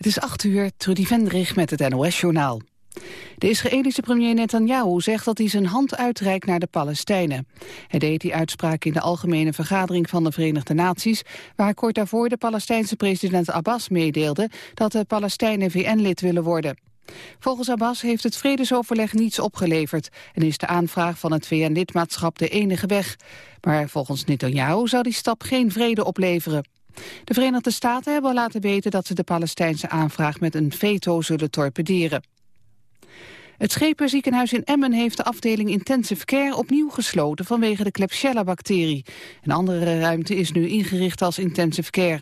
Het is 8 uur, Trudy Vendrich met het NOS-journaal. De Israëlische premier Netanyahu zegt dat hij zijn hand uitreikt naar de Palestijnen. Hij deed die uitspraak in de Algemene Vergadering van de Verenigde Naties... waar kort daarvoor de Palestijnse president Abbas meedeelde... dat de Palestijnen VN-lid willen worden. Volgens Abbas heeft het vredesoverleg niets opgeleverd... en is de aanvraag van het VN-lidmaatschap de enige weg. Maar volgens Netanyahu zou die stap geen vrede opleveren. De Verenigde Staten hebben al laten weten dat ze de Palestijnse aanvraag met een veto zullen torpederen. Het Schepenziekenhuis in Emmen heeft de afdeling Intensive Care opnieuw gesloten vanwege de Klebsiella-bacterie. Een andere ruimte is nu ingericht als Intensive Care.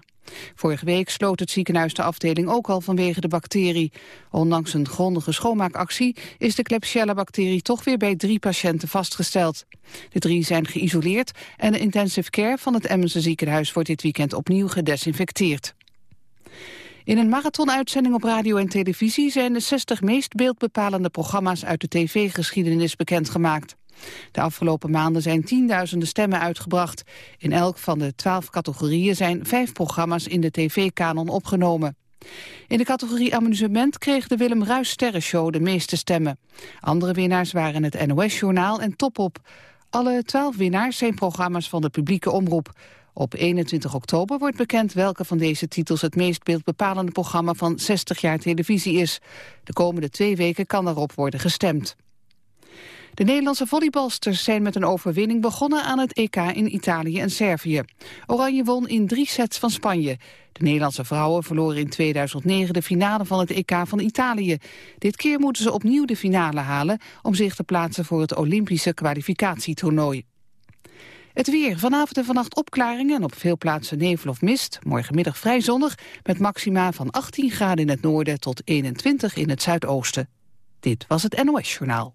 Vorige week sloot het ziekenhuis de afdeling ook al vanwege de bacterie. Ondanks een grondige schoonmaakactie is de Klebsiella-bacterie toch weer bij drie patiënten vastgesteld. De drie zijn geïsoleerd en de intensive care van het Emmense ziekenhuis wordt dit weekend opnieuw gedesinfecteerd. In een marathonuitzending op radio en televisie zijn de 60 meest beeldbepalende programma's uit de tv-geschiedenis bekendgemaakt. De afgelopen maanden zijn tienduizenden stemmen uitgebracht. In elk van de twaalf categorieën zijn vijf programma's in de tv-kanon opgenomen. In de categorie amusement kreeg de Willem Ruis Sterrenshow de meeste stemmen. Andere winnaars waren het NOS-journaal en Topop. Alle twaalf winnaars zijn programma's van de publieke omroep. Op 21 oktober wordt bekend welke van deze titels het meest beeldbepalende programma van 60 jaar televisie is. De komende twee weken kan daarop worden gestemd. De Nederlandse volleybalsters zijn met een overwinning begonnen aan het EK in Italië en Servië. Oranje won in drie sets van Spanje. De Nederlandse vrouwen verloren in 2009 de finale van het EK van Italië. Dit keer moeten ze opnieuw de finale halen om zich te plaatsen voor het Olympische kwalificatietoernooi. Het weer. Vanavond en vannacht opklaringen en op veel plaatsen nevel of mist. Morgenmiddag vrij zonnig met maxima van 18 graden in het noorden tot 21 in het zuidoosten. Dit was het NOS Journaal.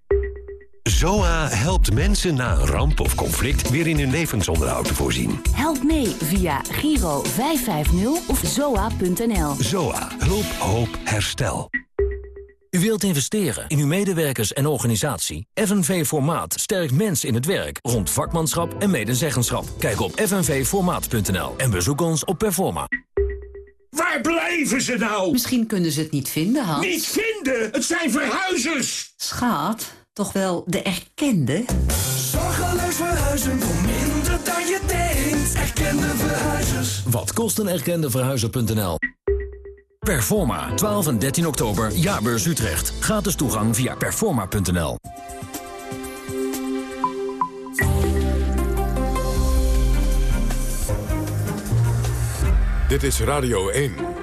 ZOA helpt mensen na een ramp of conflict weer in hun levensonderhoud te voorzien. Help mee via Giro 550 of zoa.nl. ZOA. Hulp, hoop, herstel. U wilt investeren in uw medewerkers en organisatie? FNV Formaat sterkt mensen in het werk rond vakmanschap en medezeggenschap. Kijk op fnvformaat.nl en bezoek ons op Performa. Waar blijven ze nou? Misschien kunnen ze het niet vinden, Hans. Niet vinden? Het zijn verhuizers! Schaat, toch wel de erkende? Zorgeloos verhuizen voor minder dan je denkt. Erkende verhuizers. Wat kost een erkende verhuizer.nl? Performa, 12 en 13 oktober, Jaarbeurs Utrecht. Gratis toegang via performa.nl. Dit is Radio 1.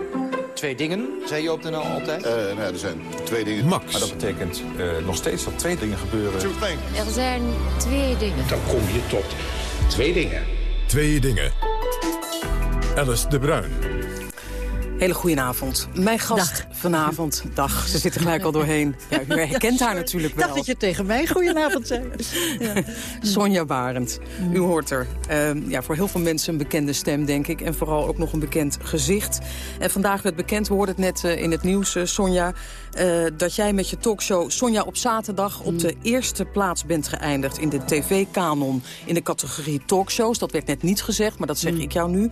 Twee dingen, zei je op de NL altijd? Uh, nou, er zijn twee dingen. Max. Maar dat betekent uh, nog steeds dat twee dingen gebeuren. Er zijn twee dingen. Dan kom je tot twee dingen. Twee dingen. Alice de Bruin. Hele goedenavond. Mijn gast dag. vanavond. Dag, ze zit er gelijk al doorheen. Ja, u herkent haar natuurlijk wel. Ik dacht dat je tegen mij goedenavond zei. ja. Sonja Barend, u hoort er. Uh, ja, voor heel veel mensen een bekende stem, denk ik. En vooral ook nog een bekend gezicht. En vandaag werd bekend, we hoorden het net uh, in het nieuws, uh, Sonja... dat jij met je talkshow Sonja op zaterdag op de eerste plaats bent geëindigd... in de tv-kanon in de categorie talkshows. Dat werd net niet gezegd, maar dat zeg ik jou nu.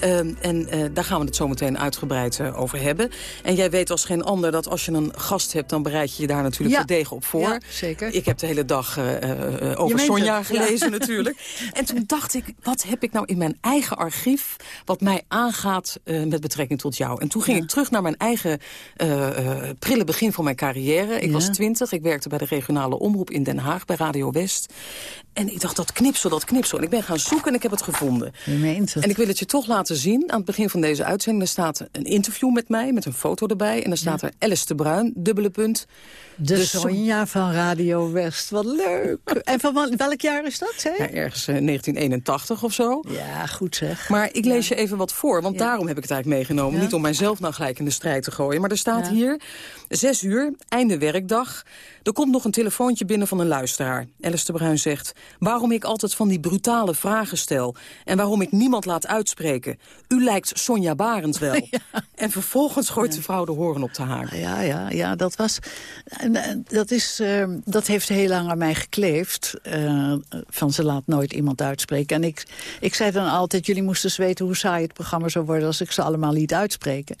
Ehm, en daar gaan we het zo meteen uitgebreid uitgebreid eh, over hebben. En jij weet als geen ander dat als je een gast hebt... dan bereid je je daar natuurlijk Ja. terdege op voor. Ja, zeker. Ik heb de hele dag eh, eh, over Sonja het, gelezen ja. natuurlijk. En toen dacht ik, wat heb ik nou in mijn eigen archief... wat mij aangaat met betrekking tot jou? En toen ging ik terug naar mijn eigen prille begin van mijn carrière. Ik Ja. was twintig, ik werkte bij de regionale omroep in Den Haag... bij Radio West. En ik dacht, dat knipsel, dat knipsel. En ik ben gaan zoeken en ik heb het gevonden. Je meent het. En ik wil het je toch laten zien. Aan het begin van deze uitzending er staat een interview met mij... met een foto erbij. En dan staat er Alice de Bruin, dubbele punt. De, de Sonja van Radio West, wat leuk. En van wel- welk jaar is dat, hè? Ja, ergens eh, 1981 of zo. Ja, goed zeg. Maar ik lees je even wat voor, want daarom heb ik het eigenlijk meegenomen. Niet om mijzelf nou gelijk in de strijd te gooien. Maar er staat hier, zes uur, einde werkdag. Er komt nog een telefoontje binnen van een luisteraar. Alice de Bruin zegt, waarom ik altijd van die brutale vragen stel... en waarom ik niemand laat uitspreken. U lijkt Sonja Barend wel. En vervolgens gooit de vrouw de horen op de haak. Ja, ja, ja, dat was... en, eh, Dat, is, eh, dat heeft heel lang aan mij gekleefd. eh, van ze laat nooit iemand uitspreken. En ik, ik zei dan altijd, jullie moesten eens weten hoe saai het programma zou worden... als ik ze allemaal liet uitspreken.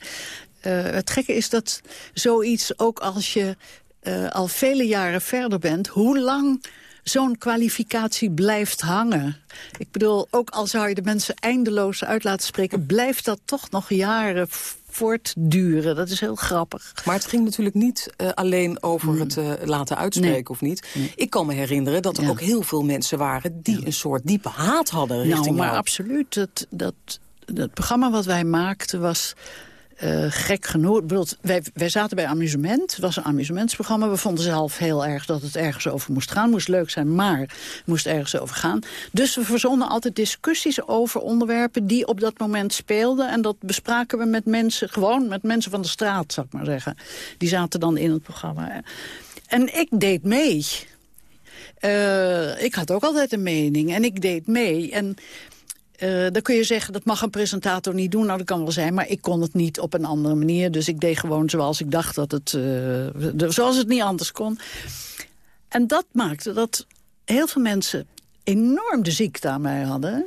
Eh, het gekke is dat zoiets, ook als je al vele jaren verder bent... hoe lang zo'n kwalificatie blijft hangen. Ik bedoel, ook al zou je de mensen eindeloos uit laten spreken... blijft dat toch nog jaren voortduren. Dat is heel grappig. Maar het ging natuurlijk niet eh, alleen over het eh, laten uitspreken Nee. of niet. Ik kan me herinneren dat er ook heel veel mensen waren... die een soort diepe haat hadden richting Nou, maar jou. absoluut. Dat, dat, dat programma wat wij maakten was eh, gek genoeg. Wij, zaten bij amusement. Het was een amusementsprogramma. We vonden zelf heel erg dat het ergens over moest gaan. moest leuk zijn, maar moest ergens over gaan. Dus we verzonnen altijd discussies over onderwerpen... die op dat moment speelden. En dat bespraken we met mensen, gewoon met mensen van de straat, zou ik maar zeggen. Die zaten dan in het programma. En ik deed mee. Eh, ik had ook altijd een mening en ik deed mee. En eh, dan kun je zeggen, dat mag een presentator niet doen. Nou, dat kan wel zijn, maar ik kon het niet op een andere manier. Dus ik deed gewoon zoals ik dacht dat het... eh, zoals het niet anders kon. En dat maakte dat heel veel mensen enorm de ziekte aan mij hadden.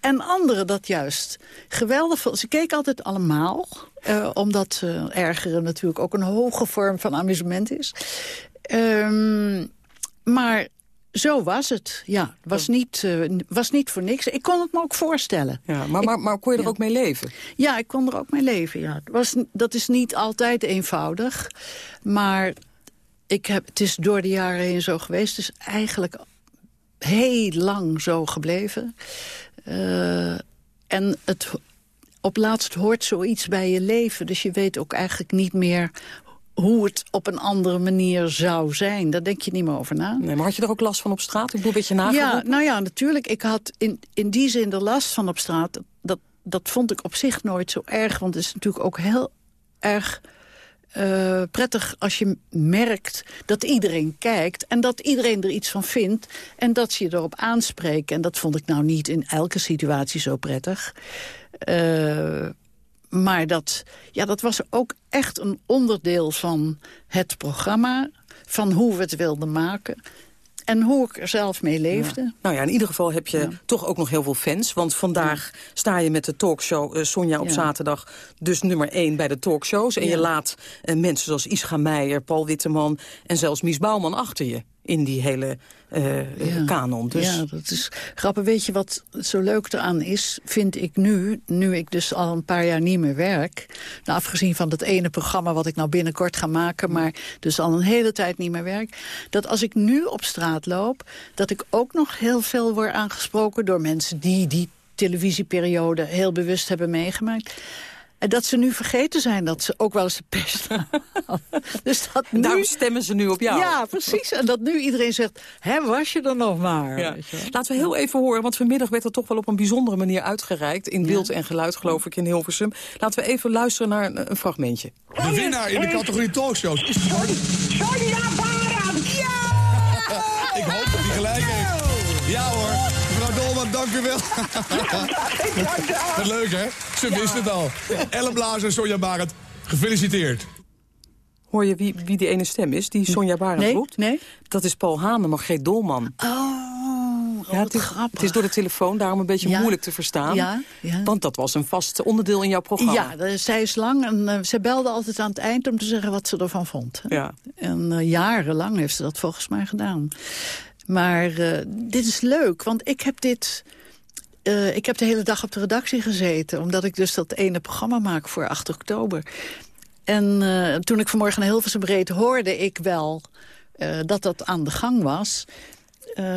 En anderen dat juist geweldig. Ze keken altijd allemaal. eh, omdat ergeren natuurlijk ook een hoge vorm van amusement is. Ehm, maar zo was het. Ja, was niet, eh, was niet voor niks. Ik kon het me ook voorstellen. Ja, maar, maar, maar kon je er ook mee leven? Ja, ik kon er ook mee leven. Ja. Het was, dat is niet altijd eenvoudig. Maar ik heb, het is door de jaren heen zo geweest. Het is eigenlijk heel lang zo gebleven. Eh, en het, op laatst hoort zoiets bij je leven. Dus je weet ook eigenlijk niet meer hoe het op een andere manier zou zijn. Daar denk je niet meer over na. Nee, maar had je er ook last van op straat? Ik bedoel, een beetje Ja, nageroepen? nou ja, natuurlijk. Ik had in, in die zin er last van op straat. Dat, dat vond ik op zich nooit zo erg. Want het is natuurlijk ook heel erg eh, prettig als je merkt dat iedereen kijkt... en dat iedereen er iets van vindt en dat ze je erop aanspreken. En dat vond ik nou niet in elke situatie zo prettig. Eh, maar dat, ja, dat was ook echt een onderdeel van het programma... van hoe we het wilden maken... En hoe ik er zelf mee leefde. Nou ja, in ieder geval heb je toch ook nog heel veel fans. Want vandaag sta je met de talkshow eh, Sonja op zaterdag... dus nummer één bij de talkshows. En je laat eh, mensen zoals Ischa Meijer, Paul Witteman... en zelfs Mies Bouwman achter je in die hele eh, eh, kanon. Dus Ja, dat is grappig. Weet je wat zo leuk eraan is, vind ik nu... nu ik dus al een paar jaar niet meer werk... Nou, afgezien van dat ene programma wat ik nou binnenkort ga maken... maar dus al een hele tijd niet meer werk... dat als ik nu op straat loop... dat ik ook nog heel veel word aangesproken... door mensen die die televisieperiode heel bewust hebben meegemaakt... En dat ze nu vergeten zijn dat ze ook wel eens de pest hadden. Dus dat nu... daarom stemmen ze nu op jou. Ja, precies. En dat nu iedereen zegt, hè, was je er nog maar? Ja. Weet je wel. Laten we heel even horen, want vanmiddag werd er toch wel op een bijzondere manier uitgereikt. In beeld en geluid, geloof ik, in Hilversum. Laten we even luisteren naar een, een fragmentje. De winnaar in de categorie talkshows is Sonja Barend! Ja! Ik hoop dat hij gelijk heeft. Ja hoor. Mevrouw Dolman, dank u wel. Wat leuk hè? Ze wist het al. Ellen Blazer en Sonja Barend, gefeliciteerd. Hoor je wie, wie die ene stem is, die Sonja Barend Nee, roept? nee. Dat is Paul Haan en Margreet Dolman. Oh, Ja, het, is, het is door de telefoon daarom een beetje Ja. moeilijk te verstaan. Ja, ja. Want dat was een vast onderdeel in jouw programma. Ja, dat- zij is lang en eh, ze belde altijd aan het eind om te zeggen wat ze ervan vond. hè. Ja. En eh, jarenlang heeft ze dat volgens mij gedaan. Maar eh, dit is leuk, want ik heb dit... eh, ik heb de hele dag op de redactie gezeten... omdat ik dus dat ene programma maak voor 8 oktober. En eh, toen ik vanmorgen naar Hilversum reed... hoorde ik wel dat dat aan de gang was...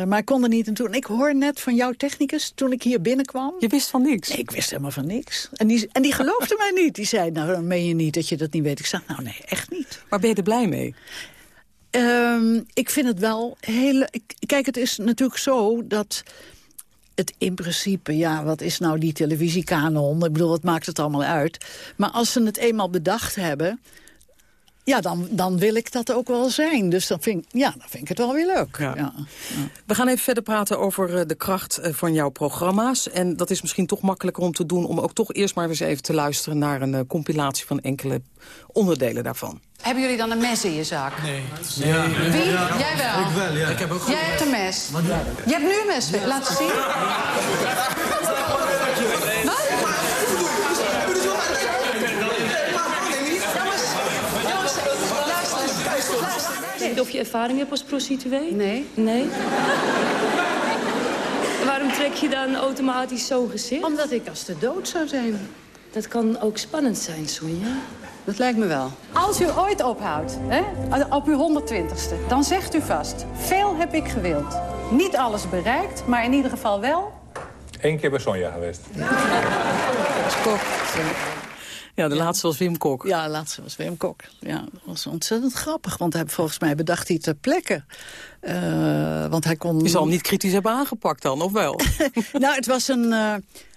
Maar ik kon er niet aan toe. En ik hoor net van jouw technicus, toen ik hier binnenkwam... Je wist van niks? Nee, ik wist helemaal van niks. En die, en die geloofde mij niet. Die zei, nou, dan meen je niet dat je dat niet weet. Ik zei, nou nee, echt niet. Maar ben je er blij mee? Ehm, ik vind het wel heel... Kijk, het is natuurlijk zo dat het in principe... ja, wat is nou die televisiekanon? Ik bedoel, wat maakt het allemaal uit? Maar als ze het eenmaal bedacht hebben... ja, dan, dan wil ik dat ook wel zijn. Dus dan vind, ik- ja, dan vind ik het wel weer leuk. Ja. We gaan even verder praten over eh, de kracht eh, van jouw programma's. En dat is misschien toch makkelijker om te doen... om ook toch eerst maar eens even te luisteren... naar een eh, compilatie van enkele onderdelen daarvan. Hebben jullie dan een mes in je zak? Nee. Wie? Jij wel? Ik wel, ja. Ik heb ook Jij hebt een mes. Je hebt nu een mes. Laat het zien. Wat? Jongens, jongens, luister, luister. Of je ervaring hebt als prostituee? Nee. Nee? Waarom trek je dan automatisch zo'n gezicht? Omdat ik als de dood zou zijn. Dat kan ook spannend zijn, Sonja. Dat lijkt me wel. Als u ooit ophoudt, hè, op uw 120ste, dan zegt u vast... veel heb ik gewild. Niet alles bereikt, maar in ieder geval wel... Eén keer bij Sonja geweest. Ja, de laatste was Wim Kok. Ja, de laatste was Wim Kok. Ja, dat was ontzettend grappig. Want hij, volgens mij bedacht hij ter plekke. Eh, want hij kon... Je zal hem niet kritisch hebben aangepakt dan, of wel? nou, het was een... eh,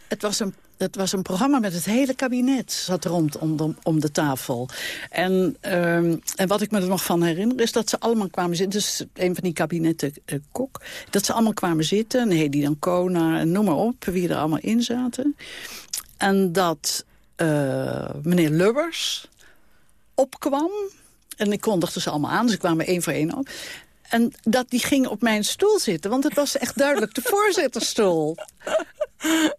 het was een het was een programma met het hele kabinet zat rond om de, om de tafel. En, ehm, en wat ik me er nog van herinner is dat ze allemaal kwamen zitten. Dus een van die kabinetten eh, Kok. Dat ze allemaal kwamen zitten. En Hedy Dancona en noem maar op. Wie er allemaal in zaten. En dat eh, meneer Lubbers opkwam. En ik kondigde ze allemaal aan. Ze kwamen één voor één op. En dat die ging op mijn stoel zitten. Want het was echt duidelijk de voorzitterstoel.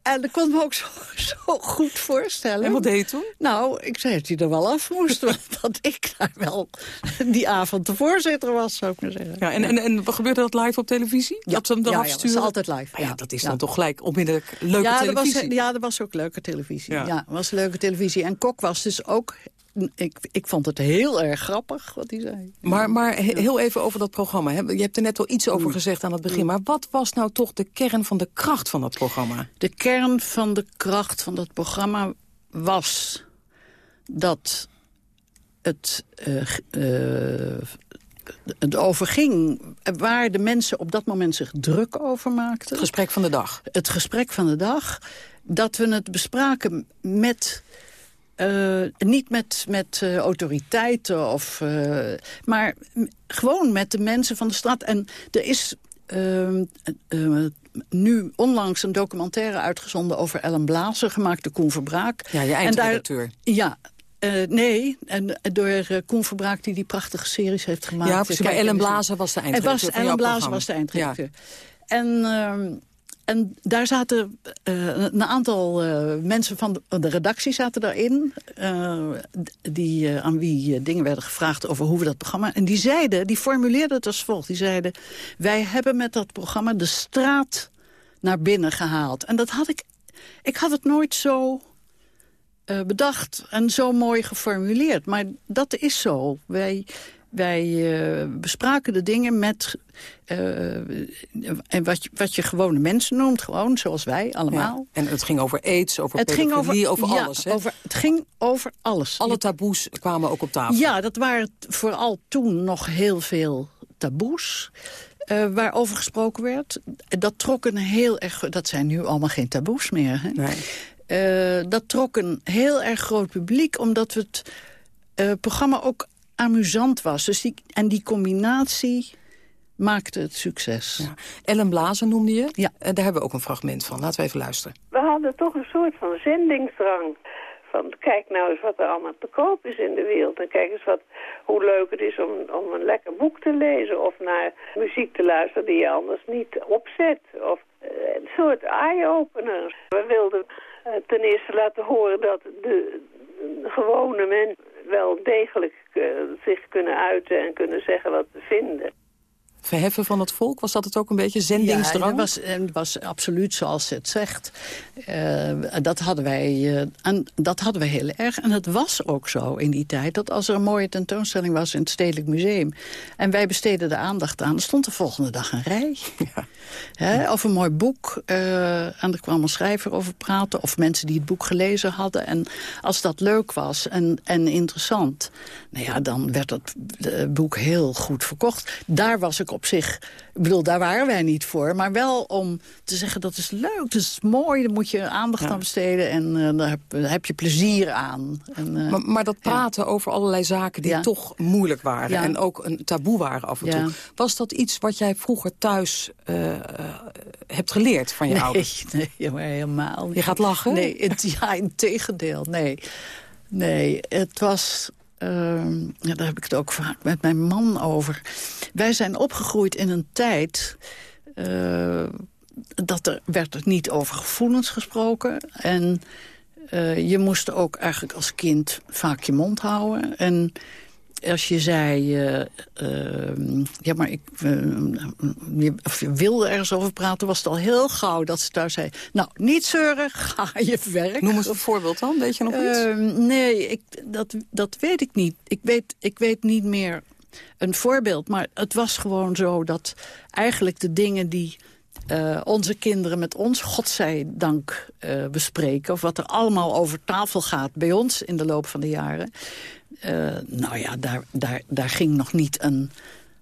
En ik kon me ook zo, zo goed voorstellen. En wat deed je toen? Nou, ik zei dat hij er wel af moest. want dat ik daar wel die avond de voorzitter was, zou ik maar zeggen. Ja, en, en, en wat gebeurde dat live op televisie? Ja, dat ze hem ja, eraf ja, dat sturen? is altijd live. Ah ja, ja. dat is Ja. dan toch gelijk onmiddellijk leuke ja, televisie. Was, ja, er was ook leuke televisie. Ja. Ja, was leuke televisie. En Kok was dus ook... Ik, ik vond het heel erg grappig wat hij zei. Maar, maar he- heel even over dat programma. hè. Je hebt er net al iets over gezegd aan het begin. Maar wat was nou toch de kern van de kracht van dat programma? De kern van de kracht van dat programma was dat het, g- eh, het overging waar de mensen op dat moment zich druk over maakten. Het gesprek van de dag. Het gesprek van de dag. Dat we het bespraken met... eh, niet met, met eh, autoriteiten, of, eh, maar gewoon met de mensen van de straat. En er is ehm, eh, nu onlangs een documentaire uitgezonden over Ellen Blazer, gemaakt door Koen Verbraak. Ja, je eindredacteur. Ja, nee, en door Koen Verbraak die die prachtige series heeft gemaakt. Ja, precies, maar Ellen en- Blazer was de eindredacteur was Ellen Blazer was de eindredacteur. En, ehm, en daar zaten eh, een aantal eh, mensen van de, redactie zaten daarin. eh, die, aan wie dingen werden gevraagd over hoe we dat programma... En die zeiden, die formuleerden het als volgt. Die zeiden, wij hebben met dat programma de straat naar binnen gehaald. En dat had ik... Ik had het nooit zo bedacht en zo mooi geformuleerd. Maar dat is zo. Wij, wij eh, bespraken de dingen met... eh, en wat, je- wat je gewone mensen noemt, gewoon zoals wij allemaal. Ja. En het ging over aids, over Het ging over, over, ja, alles. Hè? Over, het ging over alles. Alle taboes kwamen ook op tafel. Ja, dat waren vooral toen nog heel veel taboes. eh, waarover gesproken werd. Dat trok een heel erg... Dat zijn nu allemaal geen taboes meer. Hè? Eh, dat trok een heel erg groot publiek... omdat het eh, programma ook amusant was. Dus die, en die combinatie maakte het succes. Ellen Blazer noemde je. Ja. En daar hebben we ook een fragment van. Laten we even luisteren. We hadden toch een soort van zendingsdrang. Van kijk nou eens wat er allemaal te koop is in de wereld. En kijk eens wat, hoe leuk het is om, om een lekker boek te lezen. Of naar muziek te luisteren die je anders niet opzet. Of eh, een soort eye-opener. We wilden eh, ten eerste laten horen dat de, de gewone mensen wel degelijk eh, zich kunnen uiten en kunnen zeggen wat ze vinden. Verheffen van het volk, was dat het ook een beetje Ja, zendingsdrang? en dat was, was absoluut zoals ze het zegt. Eh, dat, hadden wij, eh, en dat hadden wij heel erg. En het was ook zo in die tijd... dat als er een mooie tentoonstelling was in het Stedelijk Museum... en wij besteden de aandacht aan, dan stond de volgende dag een rij. Hè, of een mooi boek, eh, en er kwam een schrijver over praten... of mensen die het boek gelezen hadden. En als dat leuk was en, en interessant... nou ja, dan werd dat eh, boek heel goed verkocht. Daar was ik op zich... Ik bedoel, daar waren wij niet voor. Maar wel om te zeggen, dat is leuk, dat is mooi... daar moet je aandacht aan besteden en eh, daar, heb, daar heb je plezier aan. En, eh, Maar, maar dat praten over allerlei zaken die Ja. toch moeilijk waren... En ook een taboe waren af en toe. Was dat iets wat jij vroeger thuis eh, hebt geleerd van je nee, ouders? Nee, maar helemaal niet. Je gaat lachen? Nee, het, ja, in tegendeel. Nee, nee het was... ehm, ja, daar heb ik het ook vaak met mijn man over. Wij zijn opgegroeid in een tijd... eh, dat er werd er niet over gevoelens gesproken. En eh, je moest ook eigenlijk als kind vaak je mond houden. En als je zei, eh, ehm, ja, maar ik, je, of je wilde ergens over praten, was het al heel gauw dat ze thuis zei... nou, niet zeuren, ga je werk. Noem eens een voorbeeld dan, weet je nog iets? Ehm, nee, ik, dat, dat weet ik niet. Ik weet, ik weet niet meer een voorbeeld. Maar het was gewoon zo dat eigenlijk de dingen die eh, onze kinderen met ons, godzijdank, eh bespreken... of wat er allemaal over tafel gaat bij ons in de loop van de jaren... eh, nou ja, daar, daar, daar ging nog niet een,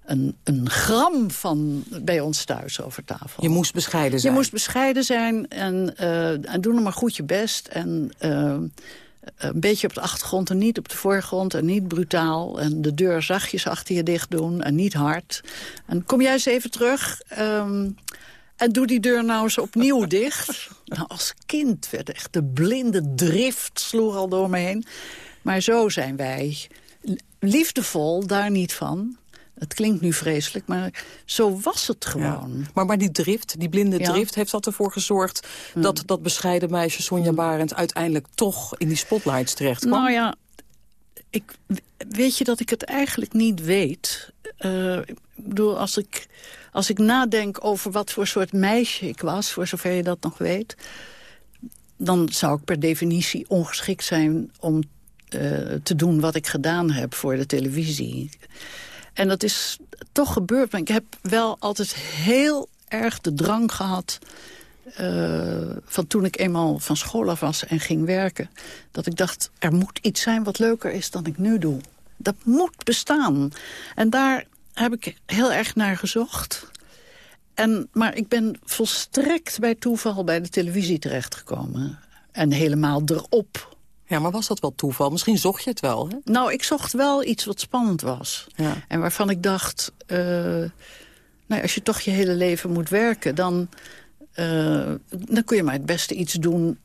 een, een gram van bij ons thuis over tafel. Je moest bescheiden zijn. Je moest bescheiden zijn en, eh, en doe nog maar goed je best. En eh, een beetje op de achtergrond en niet op de voorgrond. En niet brutaal. En de deur zachtjes achter je dicht doen en niet hard. En kom jij eens even terug. ehm, en doe die deur nou eens opnieuw dicht. Nou, als kind werd echt de blinde drift sloeg al door me heen. Maar zo zijn wij. Liefdevol, daar niet van. Het klinkt nu vreselijk, maar zo was het gewoon. Maar, maar die drift, die blinde Ja. drift, heeft dat ervoor gezorgd... dat dat bescheiden meisje Sonja Barend uiteindelijk toch in die spotlights terecht kwam? Nou ja, ik, weet je dat ik het eigenlijk niet weet? Eh, ik bedoel, als ik, als ik nadenk over wat voor soort meisje ik was... voor zover je dat nog weet... dan zou ik per definitie ongeschikt zijn om te doen wat ik gedaan heb voor de televisie. En dat is toch gebeurd. Maar ik heb wel altijd heel erg de drang gehad... eh, van toen ik eenmaal van school af was en ging werken... dat ik dacht, er moet iets zijn wat leuker is dan ik nu doe. Dat moet bestaan. En daar heb ik heel erg naar gezocht. En, maar ik ben volstrekt bij toeval bij de televisie terechtgekomen. En helemaal erop. Ja, maar was dat wel toeval? Misschien zocht je het wel, hè? Nou, ik zocht wel iets wat spannend was. Ja. En waarvan ik dacht... eh, nou, als je toch je hele leven moet werken... dan, eh, dan kun je maar het beste iets doen...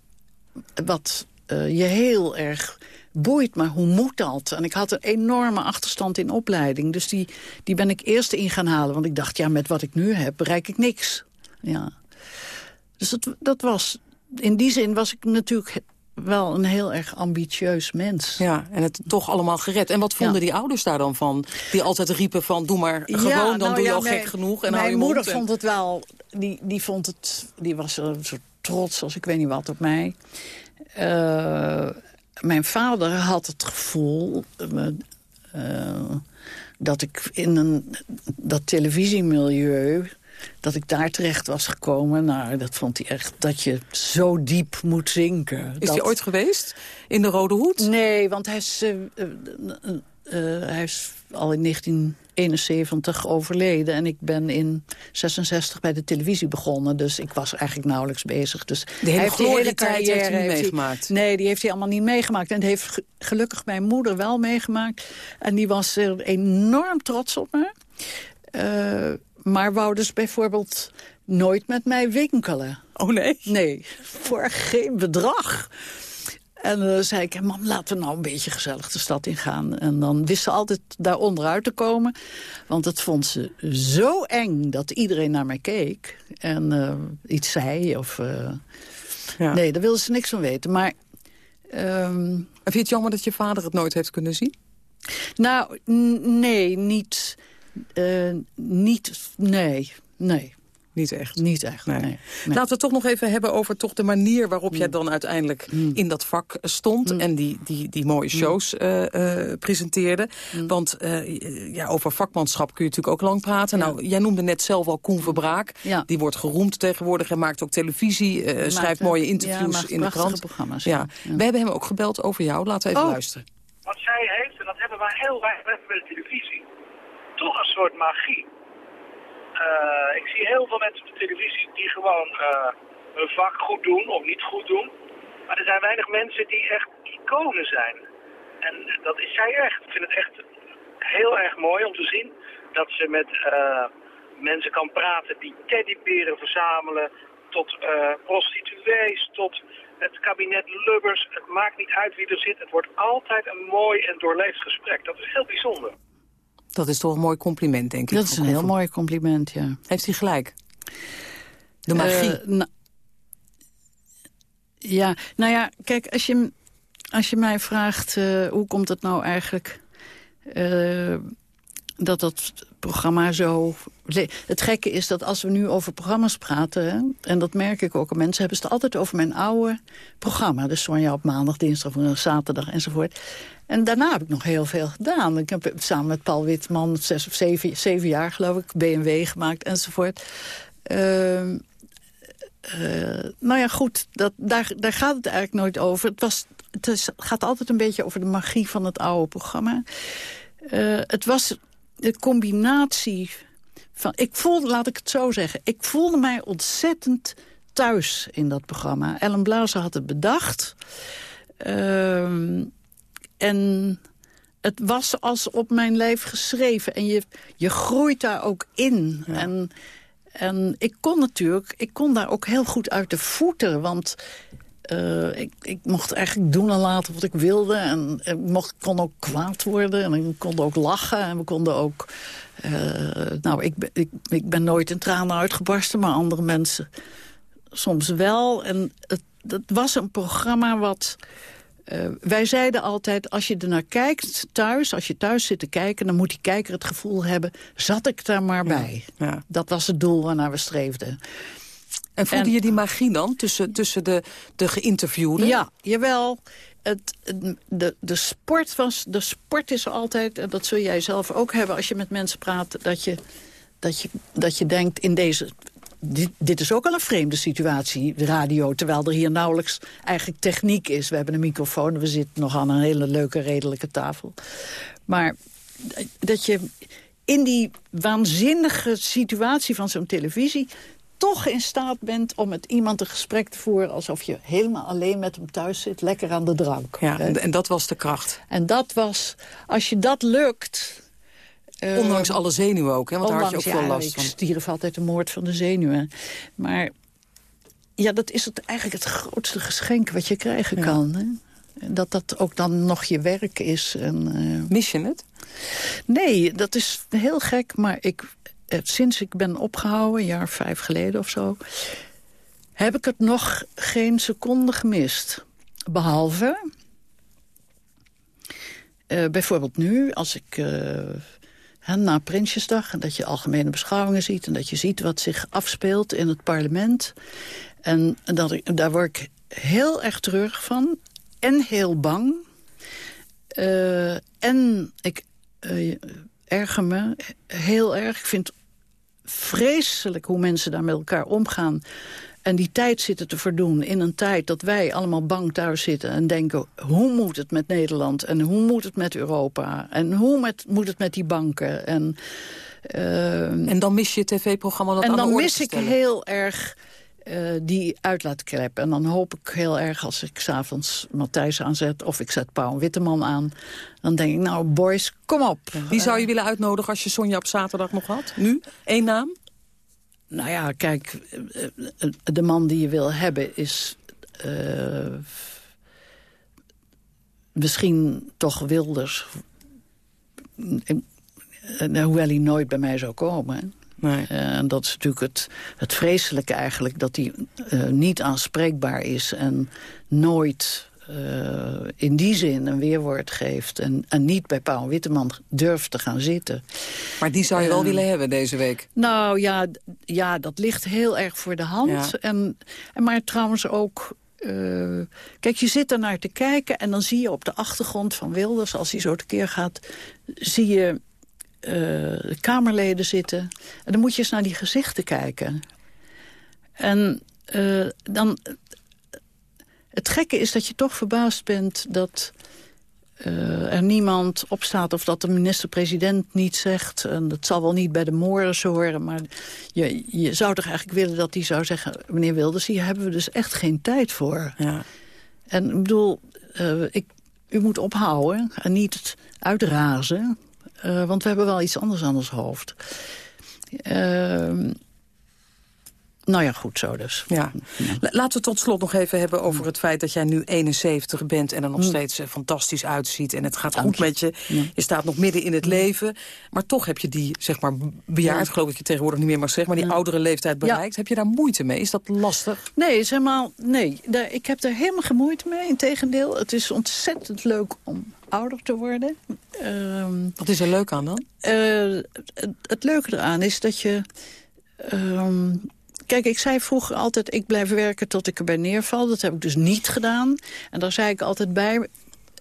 wat eh, je heel erg boeit. Maar hoe moet dat? En ik had een enorme achterstand in opleiding. Dus die, die ben ik eerst in gaan halen. Want ik dacht, ja, met wat ik nu heb bereik ik niks. Ja. Dus dat, dat was... In die zin was ik natuurlijk wel een heel erg ambitieus mens. Ja, en het toch allemaal gered. En wat vonden Ja. die ouders daar dan van? Die altijd riepen van, doe maar Ja, gewoon, dan nou doe je ja, al mijn- gek genoeg. En mijn hou je moeder en- vond het wel... Die, die, vond het, die was er zo trots als ik weet niet wat op mij. Eh, mijn vader had het gevoel... eh, eh, dat ik in een, dat televisiemilieu... dat ik daar terecht was gekomen. Nou, dat vond hij echt dat je zo diep moet zinken. Is dat... hij ooit geweest? In de Rode Hoed? Nee, want hij is, eh, eh, eh, hij is al in 1971 overleden. En ik ben in 66 bij de televisie begonnen. Dus ik was eigenlijk nauwelijks bezig. Dus hele hij heeft die heeft hij niet hij- meegemaakt. nee, die heeft hij allemaal niet meegemaakt. En dat heeft ge- gelukkig mijn moeder wel meegemaakt. En die was er enorm trots op me. Maar wou dus bijvoorbeeld nooit met mij winkelen. Oh nee? Nee, voor geen bedrag. En dan zei ik, mam, laten we nou een beetje gezellig de stad in gaan. En dan wist ze altijd daar onderuit te komen. Want het vond ze zo eng dat iedereen naar mij keek. En eh, iets zei. Of, eh, Ja. Nee, daar wilde ze niks van weten. Maar... ehm, Vind je het jammer dat je vader het nooit heeft kunnen zien? Nou, nee, niet... eh, niet... Nee, nee. Niet echt? Niet echt, nee. nee. Laten we het toch nog even hebben over toch de manier waarop jij dan uiteindelijk in dat vak stond. En die, die, die mooie shows eh, eh, presenteerde. Want eh, ja, over vakmanschap kun je natuurlijk ook lang praten. Nou, jij noemde net zelf al Koen Verbraak. Die wordt geroemd tegenwoordig. Hij maakt ook televisie, eh, Maakt, schrijft mooie ja, interviews in de krant. programma's, Ja. ja. Ja. We hebben hem ook gebeld over jou. Laten we even Oh. luisteren. Wat zij heeft, en dat hebben wij heel weinig bij de televisie, toch een soort magie. Eh, ik zie heel veel mensen op de televisie die gewoon eh, hun vak goed doen of niet goed doen. Maar er zijn weinig mensen die echt iconen zijn. En dat is zij echt. Ik vind het echt heel erg mooi om te zien dat ze met eh, mensen kan praten die teddyberen verzamelen, tot prostituees, tot het kabinet Lubbers. Het maakt niet uit wie er zit. Het wordt altijd een mooi en doorleefd gesprek. Dat is heel bijzonder. Dat is toch een mooi compliment, denk ik. Dat is een heel mooi compliment, ja. Heeft hij gelijk? De magie. Eh, na- ja, nou ja, kijk, als je, als je mij vraagt... eh, hoe komt het nou eigenlijk eh, dat dat programma zo... Het gekke is dat als we nu over programma's praten... En dat merk ik ook aan mensen... hebben ze het altijd over mijn oude programma. Dus Sonja op maandag, dinsdag, woensdag, zaterdag enzovoort. En daarna heb ik nog heel veel gedaan. Ik heb samen met Paul Witman zes of zeven, zeven jaar, geloof ik... BMW gemaakt enzovoort. Ehm, eh, nou ja, goed, dat, daar, daar gaat het eigenlijk nooit over. Het, was, het gaat altijd een beetje over de magie van het oude programma. Eh, het was de combinatie van... Ik voelde, laat ik het zo zeggen, ik voelde mij ontzettend thuis in dat programma. Ellen Blazer had het bedacht. Ehm, en het was als op mijn lijf geschreven. En je, je groeit daar ook in. En, en ik kon natuurlijk, ik kon daar ook heel goed uit de voeten. Want eh, ik, ik mocht eigenlijk doen en laten wat ik wilde. En ik mocht, kon ook kwaad worden. En ik kon ook lachen. En we konden ook... eh, nou, ik, ben- ik, ik ben nooit in tranen uitgebarsten, maar andere mensen soms wel. En het, het was een programma wat... eh, wij zeiden altijd, als je er naar kijkt thuis... als je thuis zit te kijken, dan moet die kijker het gevoel hebben... zat ik daar maar bij. Dat was het doel waarnaar we streefden. En voelde je die magie dan tussen, tussen de, de geïnterviewden? Ja, jawel. Het, de, de, sport was, de sport is altijd, en dat zul jij zelf ook hebben... als je met mensen praat, dat je, dat je, dat je denkt in deze... Dit, dit is ook al een vreemde situatie, de radio... terwijl er hier nauwelijks eigenlijk techniek is. We hebben een microfoon, we zitten nog aan een hele leuke, redelijke tafel. Maar dat je in die waanzinnige situatie van zo'n televisie toch in staat bent om met iemand een gesprek te voeren... alsof je helemaal alleen met hem thuis zit, lekker aan de drank. Ja, en, en dat was de kracht. En dat was, als je dat lukt... eh, Ondanks alle zenuwen ook, hè? want daar had je ook ondanks, veel ja, last ik van. stierf altijd de moord van de zenuwen. Maar ja, dat is het, eigenlijk het grootste geschenk wat je krijgen kan. Hè? Dat dat ook dan nog je werk is. En, eh, Mis je het? Nee, dat is heel gek, maar ik, sinds ik ben opgehouden, een jaar vijf geleden of zo... heb ik het nog geen seconde gemist. Behalve, eh, bijvoorbeeld nu, als ik eh, hè, na Prinsjesdag... en dat je algemene beschouwingen ziet... en dat je ziet wat zich afspeelt in het parlement... en, en dat daar word ik heel erg treurig van en heel bang... Eh, en ik eh, erger me heel erg. Ik vind vreselijk hoe mensen daar met elkaar omgaan. En die tijd zitten te verdoen in een tijd dat wij allemaal bang thuis zitten... en denken, hoe moet het met Nederland? En hoe moet het met Europa? En hoe met, moet het met die banken? En, en dan mis je tv-programma dat En dan mis ik heel erg eh, die uitlaatklep. En dan hoop ik heel erg als ik s'avonds Matthijs aanzet... of ik zet Pauw Witteman aan... dan denk ik, nou boys, kom op. Wie zou je willen uitnodigen als je Sonja op zaterdag nog had? Nu? Eén naam? Nou ja, kijk, eh, eh, de man die je wil hebben is... misschien toch Wilders... hoewel hij nooit bij mij zou komen... Nee. Eh, En dat is natuurlijk het, het vreselijke eigenlijk... dat hij eh, niet aanspreekbaar is en nooit eh, in die zin een weerwoord geeft... en, en niet bij Paul Witteman durft te gaan zitten. Maar die zou je wel willen hebben deze week. Nou ja, ja, dat ligt heel erg voor de hand. Ja. En, en maar trouwens ook... eh, kijk, je zit er naar te kijken en dan zie je op de achtergrond van Wilders... als hij zo tekeer gaat, zie je eh, Kamerleden zitten. En dan moet je eens naar die gezichten kijken. En eh, dan... Het gekke is dat je toch verbaasd bent dat eh, er niemand opstaat... of dat de minister-president niet zegt. En dat zal wel niet bij de Moors horen, maar je, je zou toch eigenlijk willen dat hij zou zeggen... meneer Wilders, hier hebben we dus echt geen tijd voor. Ja. En ik bedoel, ik, u moet ophouden en niet uitrazen. Eh, want we hebben wel iets anders aan ons hoofd. Ehm, nou ja, goed zo dus. Ja. La- Laten we tot slot nog even hebben over het feit dat jij nu 71 bent... en er nog steeds eh, fantastisch uitziet en het gaat goed met je. Je staat nog midden in het leven. Maar toch heb je die, zeg maar, bejaard, Ja. geloof ik je tegenwoordig niet meer mag zeggen... maar die oudere leeftijd bereikt. Heb je daar moeite mee? Is dat lastig? Nee, zeg maar, nee daar, ik heb er helemaal geen moeite mee. Integendeel, het is ontzettend leuk om ouder te worden. Ehm, Wat is er leuk aan dan? eh, het, het leuke eraan is dat je... ehm, kijk, ik zei vroeger altijd, ik blijf werken tot ik erbij neerval. Dat heb ik dus niet gedaan. En daar zei ik altijd bij...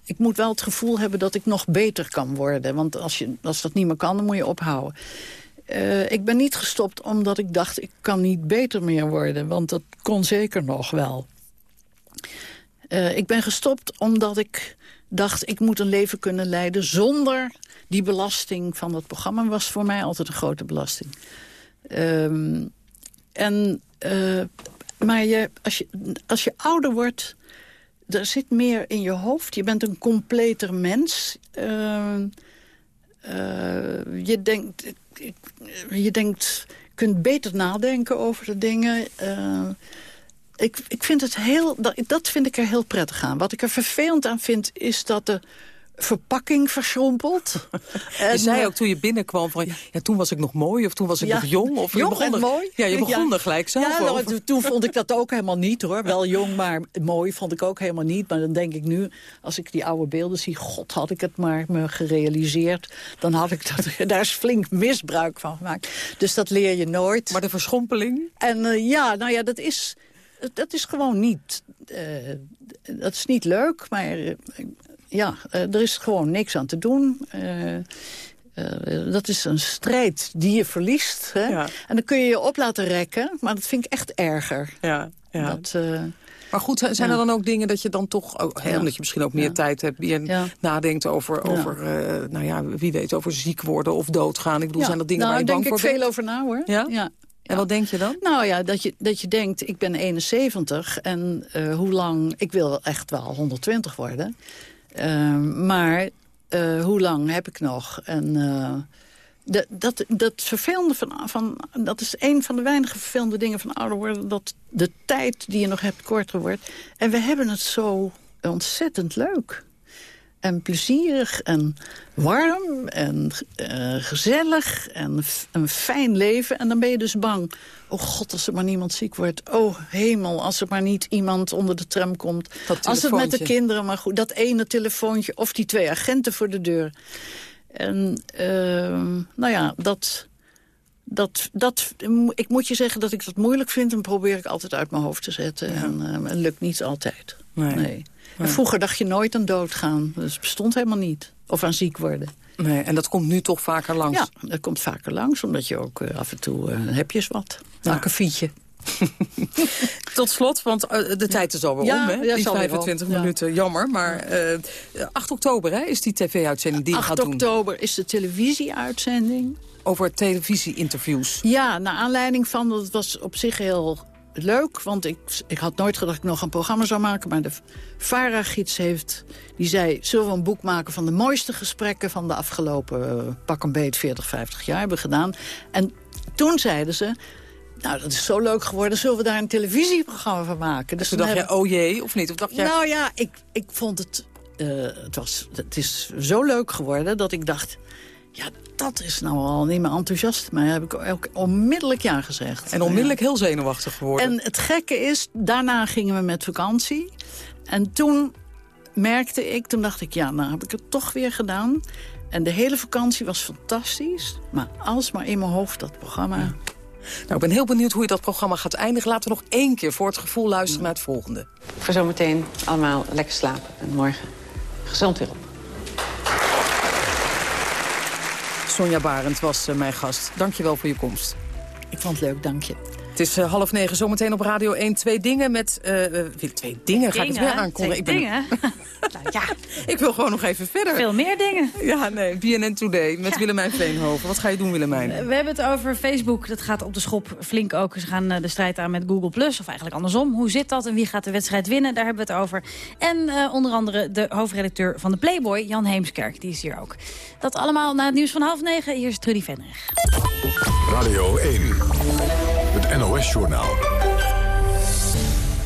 Ik moet wel het gevoel hebben dat ik nog beter kan worden. Want als, je, als dat niet meer kan, dan moet je ophouden. Eh, ik ben niet gestopt omdat ik dacht, ik kan niet beter meer worden. Want dat kon zeker nog wel. Eh, ik ben gestopt omdat ik dacht, ik moet een leven kunnen leiden... zonder die belasting van dat programma was voor mij altijd een grote belasting. Ehm, en, eh, maar je, als, je, als je ouder wordt, er zit meer in je hoofd. Je bent een completer mens. Ehm, eh, je denkt, je denkt, kunt beter nadenken over de dingen. Eh, ik, ik vind het heel, dat, dat vind ik er heel prettig aan. Wat ik er vervelend aan vind, is dat de verpakking verschrompelt. je zei ook toen je binnenkwam van... Ja, toen was ik nog mooi of toen was ik Ja, nog jong. Of je begon en er, mooi. Ja, je begon Ja. er gelijk zelf ja, nou, toen- vond ik dat ook helemaal niet, hoor. Wel jong, maar mooi vond ik ook helemaal niet. Maar dan denk ik nu, als ik die oude beelden zie... god, had ik het maar me gerealiseerd. Dan had ik dat, daar is flink misbruik van gemaakt. Dus dat leer je nooit. Maar de verschompeling? En eh, ja, nou ja, dat is, dat is gewoon niet... eh, dat is niet leuk, maar... eh, ja, eh, er is gewoon niks aan te doen. Eh, eh, dat is een strijd die je verliest. Hè? Ja. En dan kun je je op laten rekken, maar dat vind ik echt erger. Ja, ja. Dat, eh, Maar goed, zijn Ja. er dan ook dingen dat je dan toch... Ook, hè, Ja. omdat je misschien ook meer Ja. tijd hebt... meer Ja. nadenkt over, Ja. over eh, nou ja, wie weet, over ziek worden of doodgaan. Ik bedoel, ja. zijn dat dingen nou, waar je daar bang denk voor ik bent? veel over na, hoor. Ja? ja. En wat denk je dan? Nou ja, dat je, dat je denkt, ik ben 71 en eh, hoe lang... Ik wil echt wel 120 worden. Eh, maar eh, hoe lang heb ik nog? En eh, dat, dat, dat vervelende van, van... Dat is een van de weinige vervelende dingen van ouder worden... dat de tijd die je nog hebt korter wordt. En we hebben het zo ontzettend leuk. En plezierig en warm en eh, gezellig en een fijn leven. En dan ben je dus bang. Oh god, als er maar niemand ziek wordt. Oh hemel, als er maar niet iemand onder de tram komt. Dat als het met de kinderen maar goed. Dat ene telefoontje of die twee agenten voor de deur. En ehm, nou ja, dat... Dat, dat, ik moet je zeggen dat ik dat moeilijk vind... en probeer ik altijd uit mijn hoofd te zetten. En eh, het lukt niet altijd. Nee. En vroeger dacht je nooit aan doodgaan. Dat bestond helemaal niet. Of aan ziek worden. Nee, en dat komt nu toch vaker langs? Ja, dat komt vaker langs. Omdat je ook eh, af en toe eh, heb je eens wat. Ja. Een fietje. Tot slot, want eh, de tijd is alweer Ja, om, hè? ja, Die is alweer 25 om, ja. minuten, jammer. Maar eh 8 oktober hè, is die tv-uitzending die je 8 gaat doen. oktober is de televisieuitzending. Over televisie-interviews. Ja, naar aanleiding van, dat was op zich heel leuk. Want ik, ik had nooit gedacht dat ik nog een programma zou maken. Maar de VARA-gids heeft, die zei... zullen we een boek maken van de mooiste gesprekken... van de afgelopen eh, pak een beet 40, 50 jaar hebben gedaan. En toen zeiden ze... Nou, dat is zo leuk geworden. Zullen we daar een televisieprogramma van maken? Dus Toen dacht jij, oh jee, of niet? Of dacht jij... Nou ja, ik, ik vond het eh, het, was, het is zo leuk geworden dat ik dacht... ja, dat is nou al niet meer enthousiast. Maar heb ik ook onmiddellijk ja gezegd. En onmiddellijk heel zenuwachtig geworden. En het gekke is, daarna gingen we met vakantie. En toen merkte ik, toen dacht ik, ja, nou heb ik het toch weer gedaan. En de hele vakantie was fantastisch. Maar alsmaar in mijn hoofd dat programma... Nou, ik ben heel benieuwd hoe je dat programma gaat eindigen. Laten we nog één keer voor het gevoel luisteren naar het volgende. Voor zometeen allemaal lekker slapen. En morgen gezond weer op. Sonja Barend was uh, mijn gast. Dank je wel voor je komst. Ik vond het leuk, dank je. Het is uh, half negen, zometeen op Radio 1. Twee dingen met... Uh, twee dingen? Ga ik het weer aankondigen? ik ben... dingen? nou, ja, ik wil gewoon nog even verder. Veel meer dingen. Ja, nee, BNN Today met ja. Willemijn Veenhoven. Wat ga je doen, Willemijn? We hebben het over Facebook. Dat gaat op de schop flink ook. Ze gaan de strijd aan met Google+, Plus, of eigenlijk andersom. Hoe zit dat en wie gaat de wedstrijd winnen? Daar hebben we het over. En uh, onder andere de hoofdredacteur van de Playboy, Jan Heemskerk. Die is hier ook. Dat allemaal na het nieuws van half negen. Hier is Trudy Venrich. Radio 1. NOS-journaal.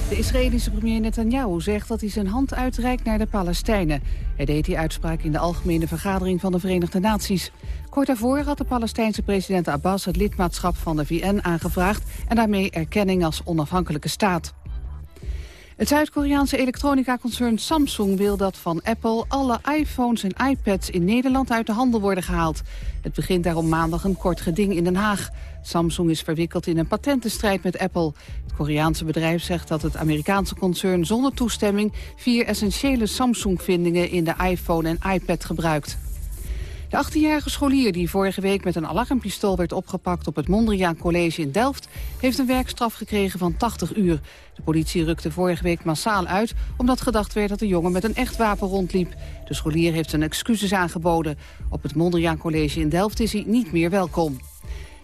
De Israëlische premier Netanyahu zegt dat hij zijn hand uitreikt naar de Palestijnen. Hij deed die uitspraak in de Algemene Vergadering van de Verenigde Naties. Kort daarvoor had de Palestijnse president Abbas het lidmaatschap van de VN aangevraagd... en daarmee erkenning als onafhankelijke staat. Het Zuid-Koreaanse elektronica-concern Samsung wil dat van Apple alle iPhones en iPads in Nederland uit de handel worden gehaald. Het begint daarom maandag een kort geding in Den Haag. Samsung is verwikkeld in een patentenstrijd met Apple. Het Koreaanse bedrijf zegt dat het Amerikaanse concern zonder toestemming vier essentiële Samsung-vindingen in de iPhone en iPad gebruikt. De 18-jarige scholier die vorige week met een alarmpistool werd opgepakt op het Mondriaan College in Delft, heeft een werkstraf gekregen van 80 uur. De politie rukte vorige week massaal uit omdat gedacht werd dat de jongen met een echt wapen rondliep. De scholier heeft zijn excuses aangeboden. Op het Mondriaan College in Delft is hij niet meer welkom.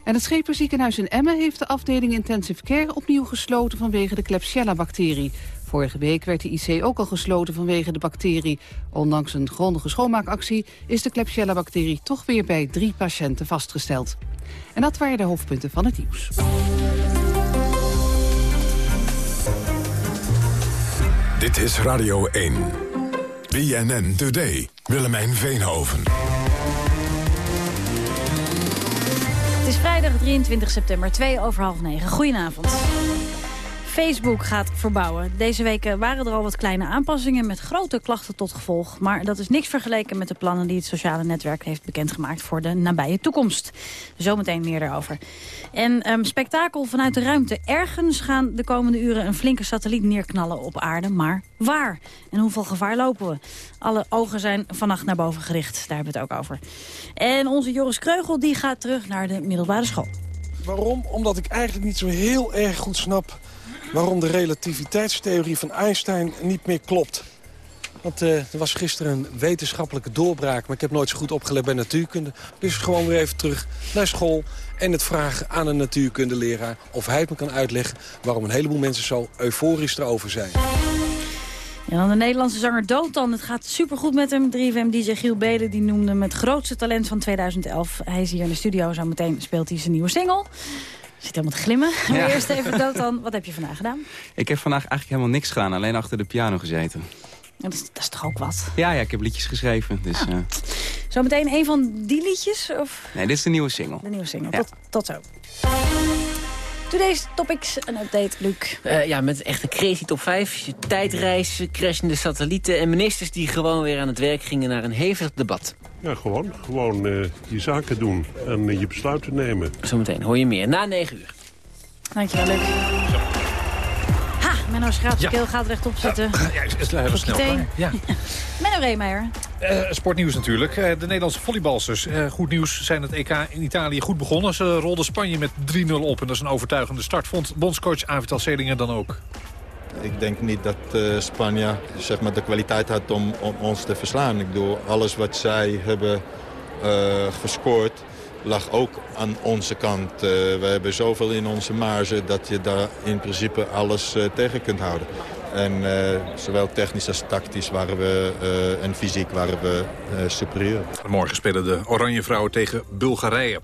En het Schepenziekenhuis in Emmen heeft de afdeling Intensive Care opnieuw gesloten vanwege de Klebsiella-bacterie. Vorige week werd de IC ook al gesloten vanwege de bacterie. Ondanks een grondige schoonmaakactie is de Klebsiella-bacterie toch weer bij drie patiënten vastgesteld. En dat waren de hoofdpunten van het nieuws. Dit is Radio 1. BNN Today. Willemijn Veenhoven. Het is vrijdag 23 september, 2 over half 9. Goedenavond. Facebook gaat verbouwen. Deze weken waren er al wat kleine aanpassingen met grote klachten tot gevolg. Maar dat is niks vergeleken met de plannen die het sociale netwerk heeft bekendgemaakt voor de nabije toekomst. Zometeen meer daarover. En um, spektakel vanuit de ruimte. Ergens gaan de komende uren een flinke satelliet neerknallen op aarde. Maar waar? En hoeveel gevaar lopen we? Alle ogen zijn vannacht naar boven gericht. Daar hebben we het ook over. En onze Joris Kreugel die gaat terug naar de middelbare school. Waarom? Omdat ik eigenlijk niet zo heel erg goed snap waarom de relativiteitstheorie van Einstein niet meer klopt. Want uh, er was gisteren een wetenschappelijke doorbraak... maar ik heb nooit zo goed opgelet bij natuurkunde. Dus gewoon weer even terug naar school en het vragen aan een natuurkundeleraar... of hij het me kan uitleggen waarom een heleboel mensen zo euforisch erover zijn. En dan de Nederlandse zanger Dotan. Het gaat supergoed met hem. 3FM-dj Giel Beden die noemde hem het grootste talent van 2011. Hij is hier in de studio. Zo meteen speelt hij zijn nieuwe single. Zit helemaal te glimmen. Maar ja. eerst even dat dan. Wat heb je vandaag gedaan? Ik heb vandaag eigenlijk helemaal niks gedaan. Alleen achter de piano gezeten. Dat, is, dat, is, toch ook wat? Ja, ja ik heb liedjes geschreven. Dus, ja. uh... Zometeen een van die liedjes? Of? Nee, dit is de nieuwe single. De nieuwe single. Ja. Tot, tot zo. Today's Topics, een update, Luc. Uh, ja, met echt een crazy top 5. Tijdreizen, crashende satellieten en ministers die gewoon weer aan het werk gingen naar een hevig debat. Ja, gewoon. Gewoon uh, je zaken doen en uh, je besluiten nemen. Zometeen hoor je meer. Na 9 uur. Dankjewel, Luc. Ha, Menno Schraapskeel ja. gaat rechtop zitten. Ja, is snel klaar. Ja. Menno Reemeijer. Uh, sportnieuws natuurlijk. Uh, de Nederlandse volleybalsters. Uh, goed nieuws zijn het EK in Italië goed begonnen. Ze rolden Spanje met 3-0 op. En dat is een overtuigende start. Vond bondscoach Avital Selingen dan ook. Ik denk niet dat uh, Spanje zeg maar, de kwaliteit had om, ons te verslaan. Ik bedoel, alles wat zij hebben uh, gescoord lag ook aan onze kant. Uh, we hebben zoveel in onze marge dat je daar in principe alles tegen kunt houden. En eh, zowel technisch als tactisch waren we, eh, en fysiek waren we uh, superieur. Morgen spelen de Oranje Vrouwen tegen Bulgarije.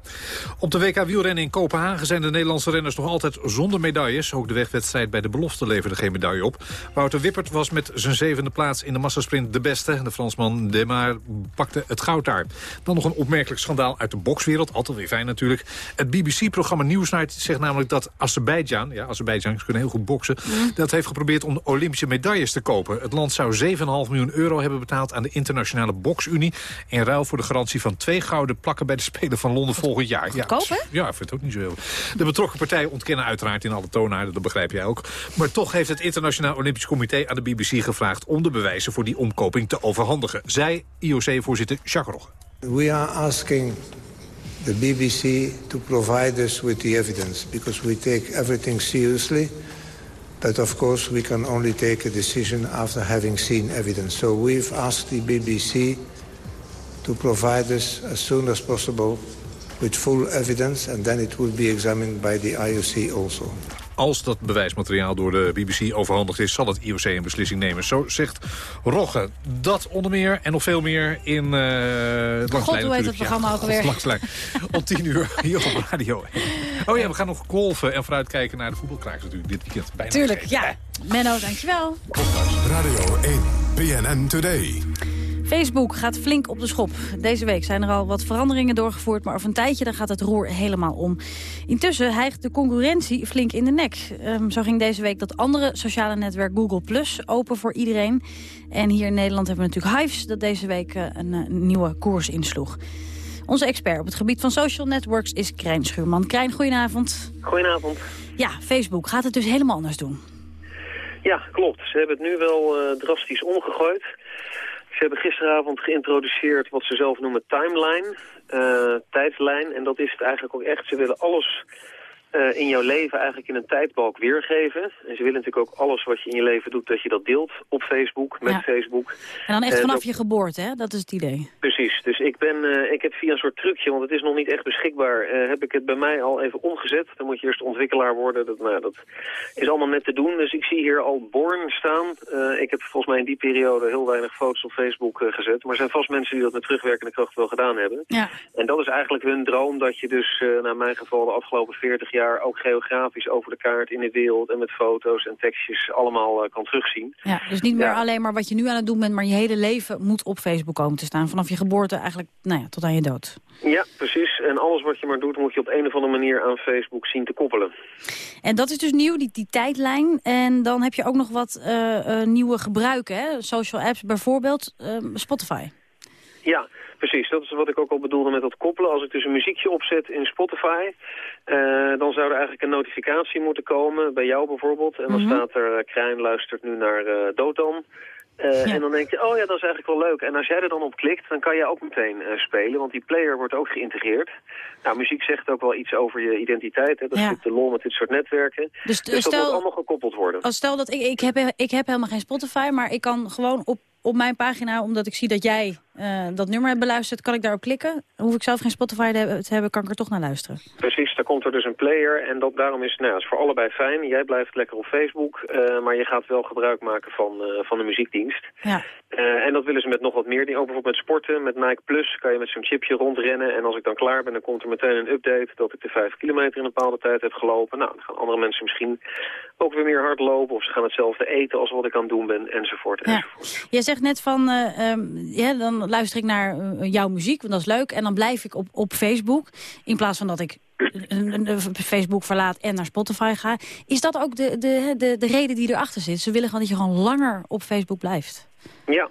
Op de WK wielrennen in Kopenhagen zijn de Nederlandse renners nog altijd zonder medailles. Ook de wegwedstrijd bij de belofte leverde geen medaille op. Wouter Wippert was met zijn zevende plaats in de massasprint de beste. De Fransman Demar pakte het goud daar. Dan nog een opmerkelijk schandaal uit de bokswereld. Altijd weer fijn natuurlijk. Het BBC-programma Newsnight zegt namelijk dat Azerbeidzjan... ja, Azerbeidzjan kunnen heel goed boksen... Mm. dat heeft geprobeerd om de Olympische medailles te kopen. Het land zou 7,5 miljoen euro hebben betaald aan de Internationale Boksunie... in ruil voor de garantie van twee gouden plakken bij de Spelen van Londen volgend jaar. Goedkoop, ja? Ja, ik vind het ook niet zo heel. De betrokken partijen ontkennen uiteraard in alle toonaarden, dat begrijp jij ook. Maar toch heeft het Internationaal Olympisch Comité aan de BBC gevraagd... om de bewijzen voor die omkoping te overhandigen. Zij, IOC-voorzitter Jacques Rogge. We are asking the BBC to provide us with the evidence because we take everything seriously. But of course we can only take a decision after having seen evidence. So we've asked the BBC to provide us as soon as possible with full evidence and then it will be examined by the IOC also. Als dat bewijsmateriaal door de BBC overhandigd is... zal het IOC een beslissing nemen. Zo zegt Rogge. Dat onder meer en nog veel meer in uh, het God, hoe heet het programma ook alweer? Langslijn. Om tien uur hier op radio. Oh ja, we gaan nog golven en vooruitkijken naar de voetbalkrakers natuurlijk dit weekend. Bijna Tuurlijk, ja. Menno, dankjewel. Radio 1, BNN Today. Facebook gaat flink op de schop. Deze week zijn er al wat veranderingen doorgevoerd... maar over een tijdje dan gaat het roer helemaal om. Intussen hijgt de concurrentie flink in de nek. Um, zo ging deze week dat andere sociale netwerk Google Plus open voor iedereen. En hier in Nederland hebben we natuurlijk Hives... dat deze week uh, een, uh, nieuwe koers insloeg. Onze expert op het gebied van social networks is Krijn Schuurman. Krijn, goedenavond. Goedenavond. Ja, Facebook gaat het dus helemaal anders doen. Ja, klopt. Ze hebben het nu wel uh, drastisch omgegooid... Ze hebben gisteravond geïntroduceerd wat ze zelf noemen timeline, uh, tijdslijn. En dat is het eigenlijk ook echt. Ze willen alles uh, in jouw leven eigenlijk in een tijdbalk weergeven. En ze willen natuurlijk ook alles wat je in je leven doet, dat je dat deelt op Facebook, met ja. Facebook. En dan echt vanaf uh, dat... je geboorte, hè? Dat is het idee. Precies. Dus ik ben, uh, ik heb via een soort trucje, want het is nog niet echt beschikbaar, heb ik het bij mij al even omgezet. Dan moet je eerst ontwikkelaar worden. Dat, nou, dat is allemaal net te doen. Dus ik zie hier al Born staan. ik heb volgens mij in die periode heel weinig foto's op Facebook gezet. Maar er zijn vast mensen die dat met terugwerkende kracht wel gedaan hebben. Ja. En dat is eigenlijk hun droom, dat je dus, naar mijn geval, de afgelopen 40 jaar ook geografisch over de kaart in de wereld en met foto's en tekstjes allemaal uh, kan terugzien. Ja, dus niet meer ja. alleen maar wat je nu aan het doen bent, maar je hele leven moet op Facebook komen te staan. Vanaf je geboorte eigenlijk nou ja, tot aan je dood. Ja, precies. En alles wat je maar doet moet je op een of andere manier aan Facebook zien te koppelen. En dat is dus nieuw, die, die tijdlijn. En dan heb je ook nog wat uh, uh, nieuwe gebruiken, hè? social apps, bijvoorbeeld Spotify. Ja, Precies, dat is wat ik ook al bedoelde met dat koppelen. Als ik dus een muziekje opzet in Spotify, uh, dan zou er eigenlijk een notificatie moeten komen, bij jou bijvoorbeeld. En dan mm -hmm. staat er, uh, Krijn luistert nu naar uh, Dotan. Uh, ja. En dan denk je, oh ja, dat is eigenlijk wel leuk. En als jij er dan op klikt, dan kan je ook meteen uh, spelen. Want die player wordt ook geïntegreerd. Nou, muziek zegt ook wel iets over je identiteit. Hè. Dat ja. is de lol met dit soort netwerken. Dus, dus stel, dat moet allemaal gekoppeld worden. Als stel dat ik, ik, heb, ik heb helemaal geen Spotify, maar ik kan gewoon op, op mijn pagina, omdat ik zie dat jij uh, dat nummer hebt beluisterd, kan ik daarop klikken. Hoef ik zelf geen Spotify te hebben, kan ik er toch naar luisteren. Precies, daar komt er dus een player en dat, daarom is, nou, het is voor allebei fijn. Jij blijft lekker op Facebook, uh, maar je gaat wel gebruik maken van, uh, van de muziekdienst. Ja. en dat willen ze met nog wat meer dingen. Ook bijvoorbeeld met sporten, met Nike Plus kan je met zo'n chipje rondrennen. En als ik dan klaar ben, dan komt er meteen een update dat ik de 5 kilometer in een bepaalde tijd heb gelopen. Nou, dan gaan andere mensen misschien ook weer meer hard lopen of ze gaan hetzelfde eten als wat ik aan het doen ben, enzovoort. Ja. Jij zegt net van, um, ja, dan luister ik naar uh, jouw muziek, want dat is leuk. En dan blijf ik op, op Facebook, in plaats van dat ik Facebook verlaat en naar Spotify ga. Is dat ook de, de, de, de reden die erachter zit? Ze willen gewoon dat je gewoon langer op Facebook blijft. Ja,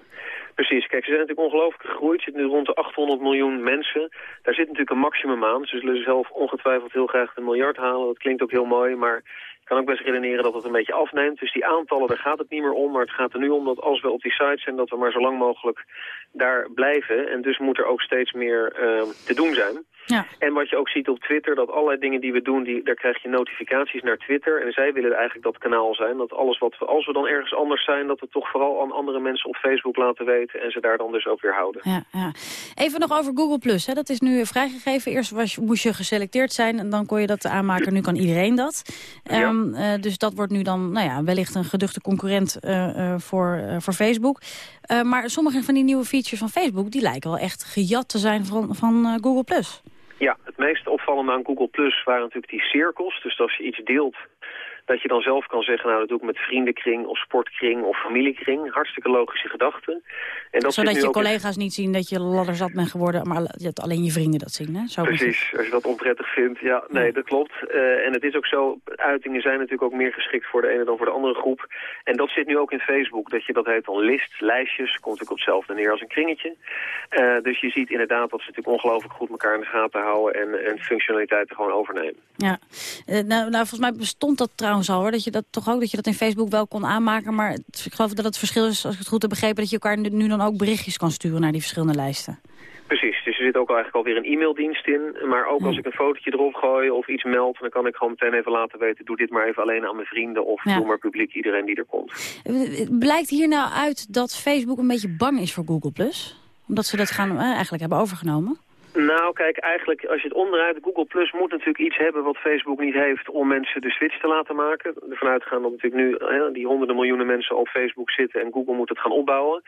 Precies. Kijk, ze zijn natuurlijk ongelooflijk gegroeid. Ze zitten nu rond de 800 miljoen mensen. Daar zit natuurlijk een maximum aan. Ze zullen zelf ongetwijfeld heel graag een miljard halen. Dat klinkt ook heel mooi, maar kan ook best redeneren dat het een beetje afneemt. Dus die aantallen, daar gaat het niet meer om. Maar het gaat er nu om dat als we op die site zijn, dat we maar zo lang mogelijk daar blijven. En dus moet er ook steeds meer uh, te doen zijn. Ja. En wat je ook ziet op Twitter, dat allerlei dingen die we doen, die, daar krijg je notificaties naar Twitter. En zij willen eigenlijk dat kanaal zijn. Dat alles wat we, als we dan ergens anders zijn, dat we toch vooral aan andere mensen op Facebook laten weten. En ze daar dan dus ook weer houden. Ja, ja. Even nog over Google Plus. Dat is nu vrijgegeven. Eerst was, moest je geselecteerd zijn en dan kon je dat aanmaken. Nu kan iedereen dat. Ja. Ehm, eh, dus dat wordt nu dan nou ja, wellicht een geduchte concurrent eh, eh, voor, voor Facebook. Maar sommige van die nieuwe features van Facebook... die lijken wel echt gejat te zijn van, van Google+. Ja, het meest opvallende aan Google Plus waren natuurlijk die cirkels. Dus als je iets deelt, dat je dan zelf kan zeggen... nou, dat doe ik met vriendenkring of sportkring of familiekring. Hartstikke logische gedachten. En dat Zodat je in- collega's niet zien dat je ladderzat bent geworden... maar dat alleen je vrienden dat zien, hè? Zo Precies, als je dat onprettig vindt. Ja, nee, dat klopt. Eh, en het is ook zo, uitingen zijn natuurlijk ook meer geschikt voor de ene dan voor de andere groep. En dat zit nu ook in Facebook, dat je dat heet dan list, lijstjes, komt natuurlijk op hetzelfde neer als een kringetje. Eh, dus je ziet inderdaad dat ze natuurlijk ongelooflijk goed elkaar in de gaten houden en, en functionaliteiten gewoon overnemen. Ja, Eh, nou, nou volgens mij bestond dat trouwens al hoor. Dat je dat toch ook dat je dat in Facebook wel kon aanmaken. Maar het- ik geloof dat het verschil is, als ik het goed heb begrepen, dat je elkaar nu, nu dan ook berichtjes kan sturen naar die verschillende lijsten. Precies, dus er zit ook al eigenlijk alweer een e-maildienst in. Maar ook als ik een fotootje erop gooi of iets meld, dan kan ik gewoon meteen even laten weten, doe dit maar even alleen aan mijn vrienden of Ja. doe maar publiek iedereen die er komt. Blijkt hier nou uit dat Facebook een beetje bang is voor Google+. Omdat ze dat gaan, eh, eigenlijk hebben overgenomen. Nou, kijk, eigenlijk als je het omdraait, Google Plus moet natuurlijk iets hebben wat Facebook niet heeft om mensen de switch te laten maken. Ervan uitgaan dat natuurlijk nu hè, die honderden miljoenen mensen op Facebook zitten en Google moet het gaan opbouwen.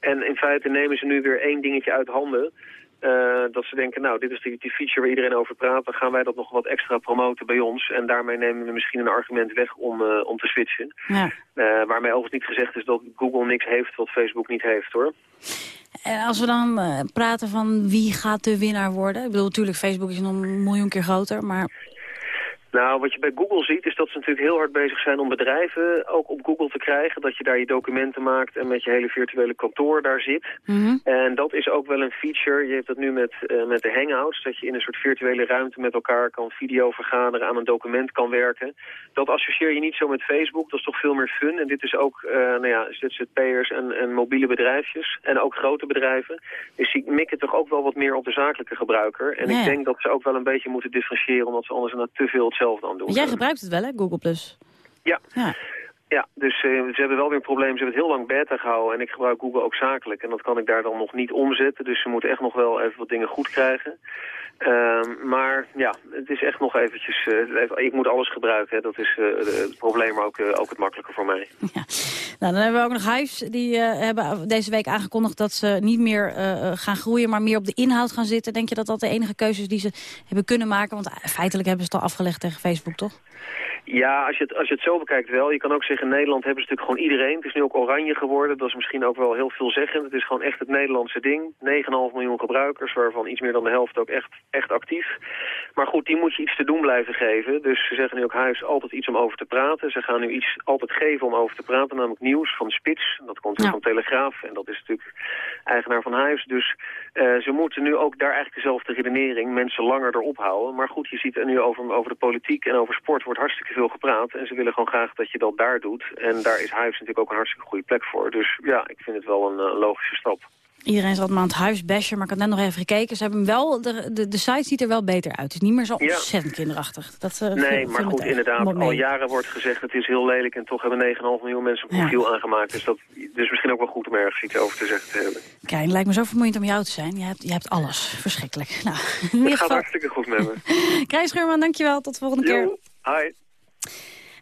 En in feite nemen ze nu weer één dingetje uit handen. eh, dat ze denken, nou, dit is die, die feature waar iedereen over praat. Dan gaan wij dat nog wat extra promoten bij ons. En daarmee nemen we misschien een argument weg om, eh, om te switchen. Ja. Eh, waarmee overigens niet gezegd is dat Google niks heeft wat Facebook niet heeft, hoor. En als we dan eh, praten van wie gaat de winnaar worden. Ik bedoel, natuurlijk, Facebook is nog een miljoen keer groter. Maar Nou, wat je bij Google ziet is dat ze natuurlijk heel hard bezig zijn om bedrijven ook op Google te krijgen. Dat je daar je documenten maakt en met je hele virtuele kantoor daar zit. En dat is ook wel een feature. Je hebt dat nu met, eh, met de Hangouts. Dat je in een soort virtuele ruimte met elkaar kan video vergaderen, aan een document kan werken. Dat associeer je niet zo met Facebook. Dat is toch veel meer fun. En dit is ook, eh, nou ja, ZZP'ers en, en mobiele bedrijfjes. En ook grote bedrijven. Dus die mikken toch ook wel wat meer op de zakelijke gebruiker. En ik denk dat ze ook wel een beetje moeten differentiëren. Omdat ze anders te veel hetzelfde aan doen. jij gebruikt het wel, hè, Google+. Ja. Ja. Ja, dus eh, ze hebben wel weer een probleem. Ze hebben het heel lang beta gehouden en ik gebruik Google ook zakelijk. En dat kan ik daar dan nog niet omzetten. Dus ze moeten echt nog wel even wat dingen goed krijgen. Ehm, maar ja, het is echt nog eventjes... eh, ik moet alles gebruiken, hè. dat is eh, het probleem, maar ook, ook het makkelijker voor mij. Nou, dan hebben we ook nog Hives. Die hebben deze week aangekondigd dat ze niet meer gaan groeien, maar meer op de inhoud gaan zitten. Denk je dat dat de enige keuze is die ze hebben kunnen maken? Want feitelijk hebben ze het al afgelegd tegen Facebook, toch? Ja, als je, het, als je het zo bekijkt wel. Je kan ook zeggen, in Nederland hebben ze natuurlijk gewoon iedereen. Het is nu ook oranje geworden. Dat is misschien ook wel heel veelzeggend. Het is gewoon echt het Nederlandse ding. 9,5 miljoen gebruikers, waarvan iets meer dan de helft ook echt, echt actief. Maar goed, die moet je iets te doen blijven geven. Dus ze zeggen nu ook huis altijd iets om over te praten. Ze gaan nu iets altijd geven om over te praten, namelijk nieuws van Spits. Dat komt weer van Telegraaf en dat is natuurlijk eigenaar van huis. Dus eh, ze moeten nu ook daar eigenlijk dezelfde redenering mensen langer erop houden. Maar goed, je ziet er nu over, over de politiek en over sport wordt hartstikke veel gepraat. En ze willen gewoon graag dat je dat daar doet. En daar is huis natuurlijk ook een hartstikke goede plek voor. Dus ja, ik vind het wel een eh, logische stap. Iedereen is altijd maar aan het huis bashen, maar ik had net nog even gekeken. Ze hebben hem wel, de, de, de site ziet er wel beter uit. Het is niet meer zo Ja. ontzettend kinderachtig. Dat, eh, Nee, maar me goed, inderdaad, al jaren wordt gezegd het is heel lelijk en toch hebben 9,5 miljoen mensen een Ja. profiel aangemaakt. Dus dat dus misschien ook wel goed om ergens iets over te zeggen te hebben. Kijk, het lijkt me zo vermoeiend om jou te zijn. Je hebt, je hebt alles. Verschrikkelijk. Nou, in Het gaat hartstikke goed met me. Krijs Scheurman, dankjewel. Tot de volgende keer. Hi.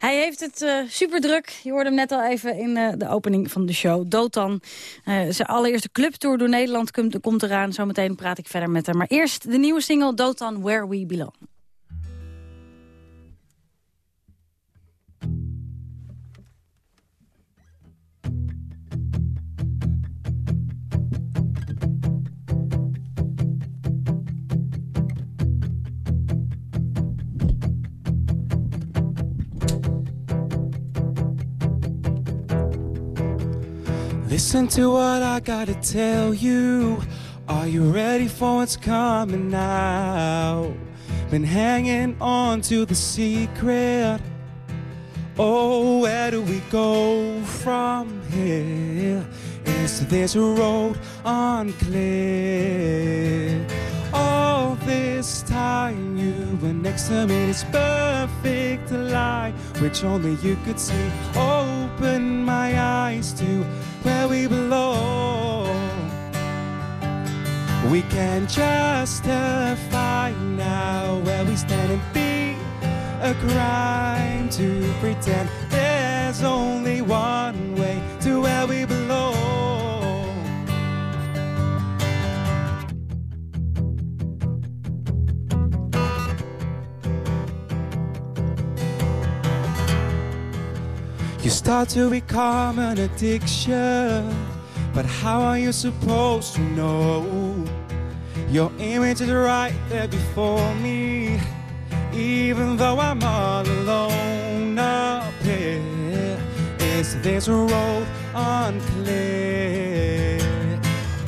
Hij heeft het eh super druk. Je hoorde hem net al even in eh, de opening van de show. Dotan, eh, zijn allereerste clubtour door Nederland komt, komt eraan. Zometeen praat ik verder met hem. Maar eerst de nieuwe single Dotan, Where We Belong. Listen to what I gotta tell you. Are you ready for what's coming now? Been hanging on to the secret. Oh, where do we go from here? Is this road unclear? All this time you were next to me, this perfect lie, which only you could see. Open my eyes to where we belong. We can justify now where we stand and be a crime to pretend there's only one way to where we belong. Start to become an addiction, but how are you supposed to know? Your image is right there before me, even though I'm all alone up here. Is this road unclear?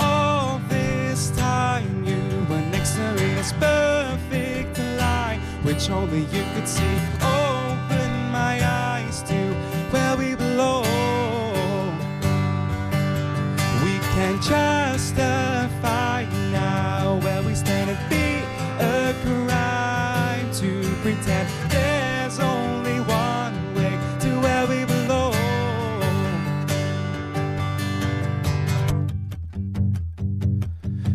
All this time you were next to me, this perfect line, which only you could see. Open Justify now where we stand and be a crime to pretend there's only one way to where we belong.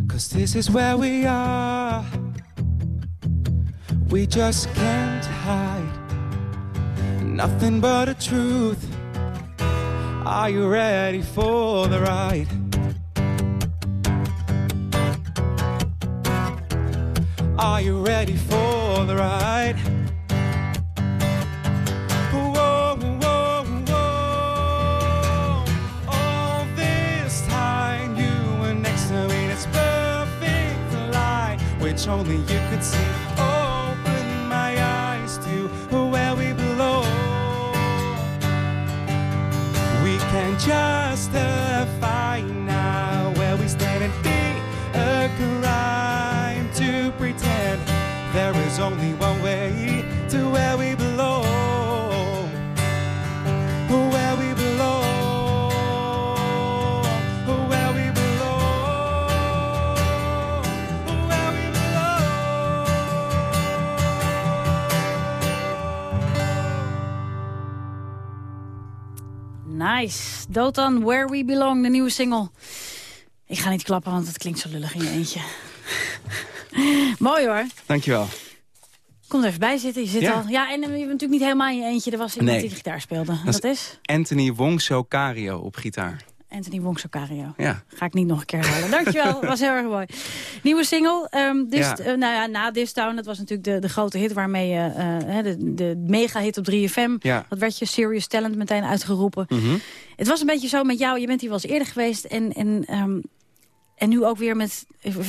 Cause this is where we are. We just can't hide nothing but the truth. Are you ready for the ride? Could see. Dotan, Where We Belong, de nieuwe single. Ik ga niet klappen, want het klinkt zo lullig in je eentje. Mooi hoor. Dankjewel. Kom er even bij zitten. Je zit Ja. al. Ja, en eh, je bent natuurlijk niet helemaal in je eentje. Er was iemand Nee. die gitaar speelde. Dat is Anthony Wongso Cario op gitaar. Anthony Wongsokario. Ja. Ga ik niet nog een keer halen. Dankjewel, was heel erg mooi. Nieuwe single, ehm Ja. eh, nou ja, na This Town. Dat was natuurlijk de, de grote hit waarmee je, eh, de, de mega-hit op 3FM. Ja. Dat werd je Serious Talent meteen uitgeroepen. Mhm. Het was een beetje zo met jou. Je bent hier wel eens eerder geweest. En, en, ehm, en nu ook weer met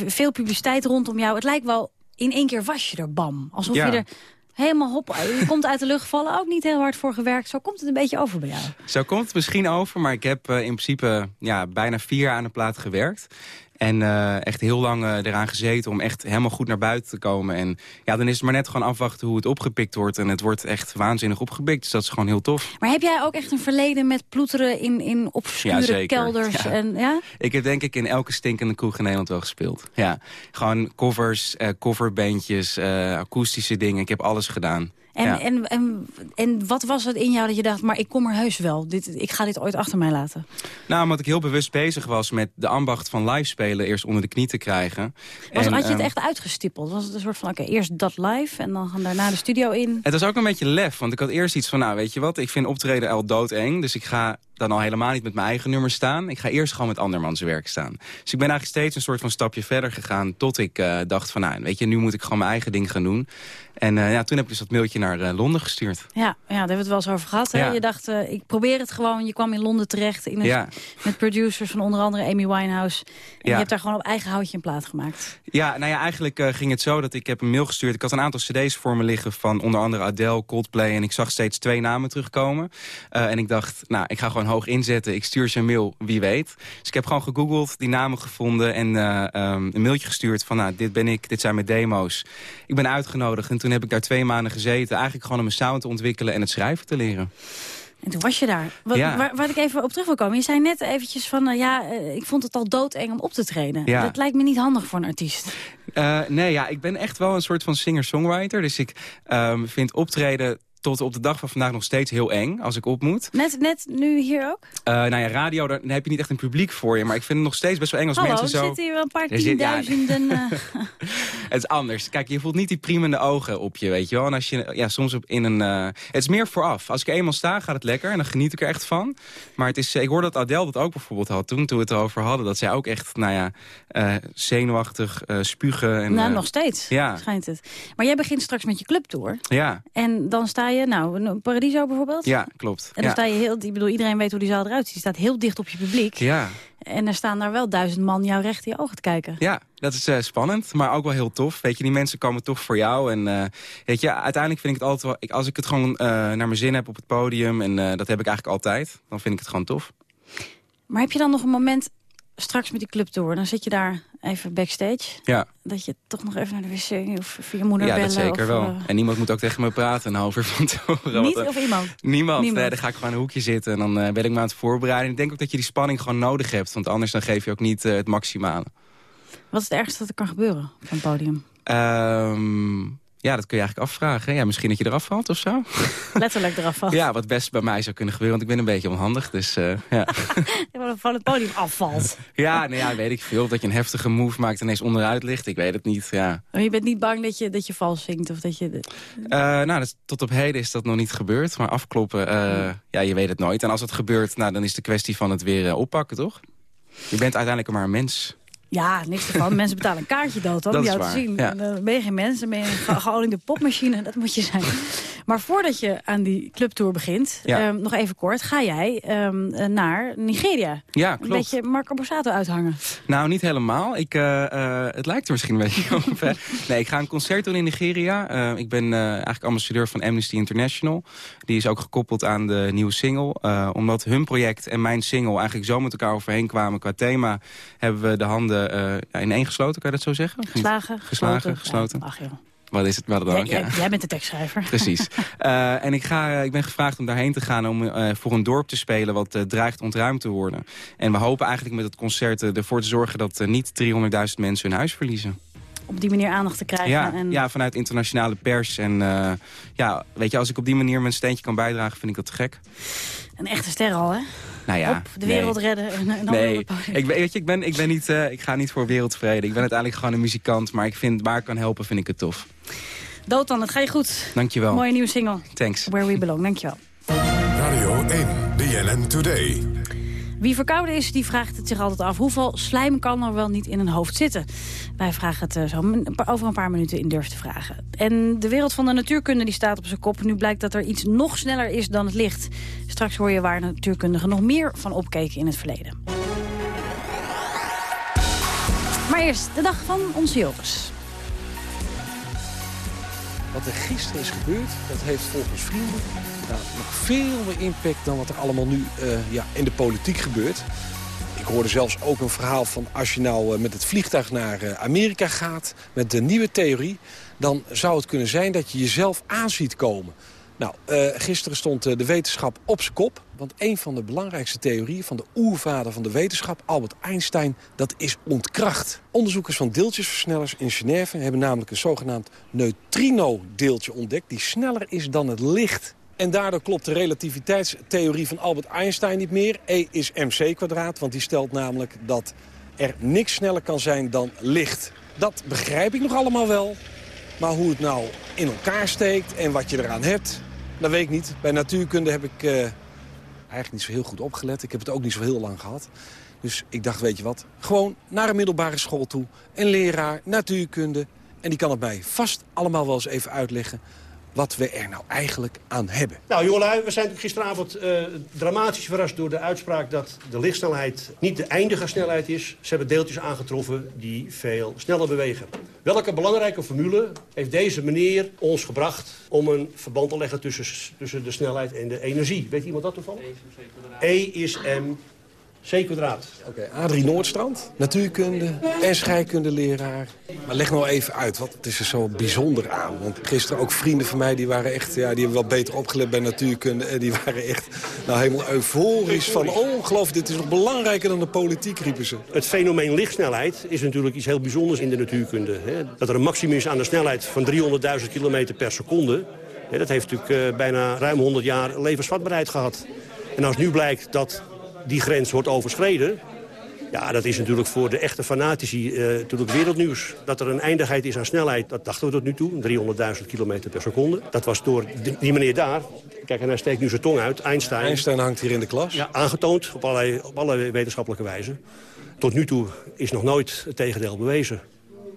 veel publiciteit rondom jou. Het lijkt wel, in één keer was je er, bam. Alsof Ja. je er helemaal hop... Je komt uit de lucht vallen, ook niet heel hard voor gewerkt. Zo komt het een beetje over bij jou. Zo komt het misschien over, maar ik heb eh, in principe ja, bijna vier jaar aan de plaat gewerkt. En eh, echt heel lang eh, eraan gezeten om echt helemaal goed naar buiten te komen. En ja, dan is het maar net gewoon afwachten hoe het opgepikt wordt. En het wordt echt waanzinnig opgepikt, dus dat is gewoon heel tof. Maar heb jij ook echt een verleden met ploeteren in, in obscure Ja, zeker. kelders? Ja. En, ja? Ik heb denk ik in elke stinkende kroeg in Nederland wel gespeeld. Ja, gewoon covers, eh, coverbandjes, akoestische dingen. Ik heb alles gedaan. En, ja. en, en, en wat was het in jou dat je dacht, maar ik kom er heus wel. Dit, ik ga dit ooit achter mij laten. Nou, omdat ik heel bewust bezig was met de ambacht van live spelen eerst onder de knie te krijgen. Was, En, had je het ehm, echt uitgestippeld? Was het een soort van, oké, eerst dat live en dan gaan daarna de studio in? Het was ook een beetje lef, want ik had eerst iets van, nou weet je wat, ik vind optreden al doodeng. Dus ik ga dan al helemaal niet met mijn eigen nummer staan. Ik ga eerst gewoon met andermans werk staan. Dus ik ben eigenlijk steeds een soort van stapje verder gegaan, tot ik eh, dacht van, nou weet je, nu moet ik gewoon mijn eigen ding gaan doen. En eh, ja, toen heb ik dus dat mailtje naar eh, Londen gestuurd. Ja, ja, daar hebben we het wel eens over gehad. Hè? Ja. Je dacht, ik probeer het gewoon. Je kwam in Londen terecht in een, Ja. met producers van onder andere Amy Winehouse. En Ja. je hebt daar gewoon op eigen houtje een plaat gemaakt. Ja, nou ja, eigenlijk ging het zo dat ik heb een mail gestuurd. Ik had een aantal cd's voor me liggen van onder andere Adele, Coldplay. En ik zag steeds twee namen terugkomen. En ik dacht, nou, ik ga gewoon hoog inzetten. Ik stuur ze een mail, wie weet. Dus ik heb gewoon gegoogeld, die namen gevonden en eh, ehm, een mailtje gestuurd van, nou, dit ben ik, dit zijn mijn demo's. Ik ben uitgenodigd en toen heb ik daar twee maanden gezeten. Eigenlijk gewoon om mijn sound te ontwikkelen en het schrijven te leren. En toen was je daar. Wat, Ja. waar, waar ik even op terug wil komen. Je zei net eventjes van, eh, ja, eh, ik vond het al doodeng om op te treden. Ja. Dat lijkt me niet handig voor een artiest. Nee, ja, ik ben echt wel een soort van singer-songwriter. Dus ik ehm, vind optreden tot op de dag van vandaag nog steeds heel eng als ik op moet. Net, net nu hier ook? Eh, nou ja, radio, daar daar heb je niet echt een publiek voor je. Maar ik vind het nog steeds best wel eng als Hallo, mensen er zo... zitten hier wel een paar ja. tienduizenden... eh, het is anders. Kijk, je voelt niet die priemende ogen op je, weet je wel. En als je ja, soms op in een... eh, het is meer vooraf. Als ik eenmaal sta, gaat het lekker en dan geniet ik er echt van. Maar het is, ik hoorde dat Adele dat ook bijvoorbeeld had toen, toen we het erover hadden. Dat zij ook echt, nou ja, zenuwachtig, spugen. En, nou, nog steeds, Ja, schijnt het. Maar jij begint straks met je clubtour. ja, En dan sta je, nou, in Paradiso bijvoorbeeld. ja, klopt. En dan ja. sta je heel, ik bedoel, iedereen weet hoe die zaal eruit ziet. Je staat heel dicht op je publiek. Ja. En er staan daar wel duizend man jou recht in je ogen te kijken. Ja, dat is eh, spannend, maar ook wel heel tof. Weet je, die mensen komen toch voor jou. En eh, weet je, uiteindelijk vind ik het altijd wel... Ik, als ik het gewoon eh, naar mijn zin heb op het podium... en dat heb ik eigenlijk altijd, dan vind ik het gewoon tof. Maar heb je dan nog een moment straks met die clubtour? Dan zit je daar even backstage. Ja, Dat je toch nog even naar de wc of via je moeder ja bellen. dat zeker of, wel. eh, En niemand moet ook tegen me praten een half uur van tevoren. niet eh, of iemand? Niemand. Niemand. Nee, dan ga ik gewoon een hoekje zitten en dan eh, ben ik me aan het voorbereiden. Ik denk ook dat je die spanning gewoon nodig hebt. Want anders dan geef je ook niet het maximale. Wat is het ergste dat er kan gebeuren op een podium? Ehm, ja, dat kun je eigenlijk afvragen. Ja, misschien dat je eraf valt of zo. Letterlijk eraf valt. Ja, wat best bij mij zou kunnen gebeuren. Want ik ben een beetje onhandig. Dus eh, ja. Van het podium afvalt. ja, nou ja, weet ik veel. Dat je een heftige move maakt en ineens onderuit ligt. Ik weet het niet, ja. Maar je bent niet bang dat je, dat je vals zingt? Of dat je de- Eh, nou, tot op heden is dat nog niet gebeurd. Maar afkloppen, eh, ja, je weet het nooit. En als het gebeurt, nou, dan is de kwestie van het weer oppakken, toch? Je bent uiteindelijk maar een mens. Ja, niks ervan. Mensen betalen een kaartje dood om jou te zien. ja. En dan ben je geen mens, dan ben je een ge- geoliede popmachine. Dat moet je zijn. Maar voordat je aan die clubtour begint, Ja. ehm, nog even kort, ga jij ehm, eh, naar Nigeria. Ja, Een klopt. beetje Marco Borsato uithangen. Nou, niet helemaal. Ik, eh, eh, het lijkt er misschien een beetje op. hè. Nee, ik ga een concert doen in Nigeria. Ik ben eigenlijk ambassadeur van Amnesty International. Die is ook gekoppeld aan de nieuwe single. Omdat hun project en mijn single eigenlijk zo met elkaar overheen kwamen qua thema... hebben we de handen eh, ja, ineen gesloten, kan je dat zo zeggen? Geslagen, Geslagen, gesloten. ach joh. Wat is het? Wat dan Jij, ja. jij, bent de tekstschrijver. Precies. Eh, en ik, ga, ik ben gevraagd om daarheen te gaan om eh, voor een dorp te spelen wat eh, dreigt ontruimd te worden. En we hopen eigenlijk met het concert eh, ervoor te zorgen dat eh, niet 300.000 mensen hun huis verliezen. Op die manier aandacht te krijgen. Ja, en ja, vanuit internationale pers. En eh, ja, weet je, als ik op die manier mijn steentje kan bijdragen, vind ik dat te gek. Een echte ster al, hè? Nou ja, Op de wereld nee. redden. En, Nee, ik, ben- weet je, ik, ben, ik, ben niet, eh, ik ga niet voor wereldvrede. Ik ben uiteindelijk gewoon een muzikant. Maar ik vind, waar ik kan helpen, vind ik het tof. Dood dan, het ga je goed. Dankjewel. Mooie nieuwe single. Thanks. Where We Belong, dankjewel. Radio 1, BNN Today. Wie verkouden is, die vraagt het zich altijd af. Hoeveel slijm kan er wel niet in een hoofd zitten? Wij vragen het eh, zo over een paar minuten in Durf te vragen. En de wereld van de natuurkunde die staat op zijn kop. Nu blijkt dat er iets nog sneller is dan het licht. Straks hoor je waar natuurkundigen nog meer van opkeken in het verleden. Maar eerst de dag van onze Joris. Wat er gisteren is gebeurd, dat heeft volgens vrienden nou, nog veel meer impact dan wat er allemaal nu eh, ja, in de politiek gebeurt. Ik hoorde zelfs ook een verhaal van als je nou eh, met het vliegtuig naar eh, Amerika gaat... met de nieuwe theorie, dan zou het kunnen zijn dat je jezelf aanziet komen. Nou, gisteren stond de wetenschap op zijn kop. Want een van de belangrijkste theorieën van de oervader van de wetenschap, Albert Einstein, dat is ontkracht. Onderzoekers van deeltjesversnellers in Genève hebben namelijk een zogenaamd neutrino-deeltje ontdekt... die sneller is dan het licht. En daardoor klopt de relativiteitstheorie van Albert Einstein niet meer. E is mc kwadraat, want die stelt namelijk dat er niks sneller kan zijn dan licht. Dat begrijp ik nog allemaal wel. Maar hoe het nou in elkaar steekt en wat je eraan hebt, dat weet ik niet. Bij natuurkunde heb ik eh, eigenlijk niet zo heel goed opgelet. Ik heb het ook niet zo heel lang gehad. Dus ik dacht, weet je wat, gewoon naar een middelbare school toe. Een leraar, natuurkunde. En die kan het mij vast allemaal wel eens even uitleggen wat we er nou eigenlijk aan hebben. Nou, jongelui, we zijn natuurlijk gisteravond eh, dramatisch verrast door de uitspraak dat de lichtsnelheid niet de eindige snelheid is. Ze hebben deeltjes aangetroffen die veel sneller bewegen. Welke belangrijke formule heeft deze meneer ons gebracht om een verband te leggen tussen, tussen de snelheid en de energie? Weet iemand dat toevallig? E is m c kwadraat. Oké, Adrie Noordstrand, natuurkunde en scheikundeleraar. Maar leg nou even uit, wat is er zo bijzonder aan? Want gisteren ook vrienden van mij, die waren echt, ja, die hebben wel beter opgelet bij natuurkunde. En die waren echt nou, helemaal euforisch van, oh, geloof dit is nog belangrijker dan de politiek, riepen ze. Het fenomeen lichtsnelheid is natuurlijk iets heel bijzonders in de natuurkunde. Hè. Dat er een maximum is aan de snelheid van 300.000 km per seconde. Hè, dat heeft natuurlijk eh, bijna ruim 100 jaar levensvatbaarheid gehad. En als nu blijkt dat die grens wordt overschreden... Ja, dat is natuurlijk voor de echte fanatici uh, natuurlijk wereldnieuws. Dat er een eindigheid is aan snelheid, dat dachten we tot nu toe. 300.000 kilometer per seconde. Dat was door die meneer daar. Kijk, en hij steekt nu zijn tong uit. Einstein. Einstein hangt hier in de klas. Ja, aangetoond op allerlei, op allerlei wetenschappelijke wijze. Tot nu toe is nog nooit het tegendeel bewezen.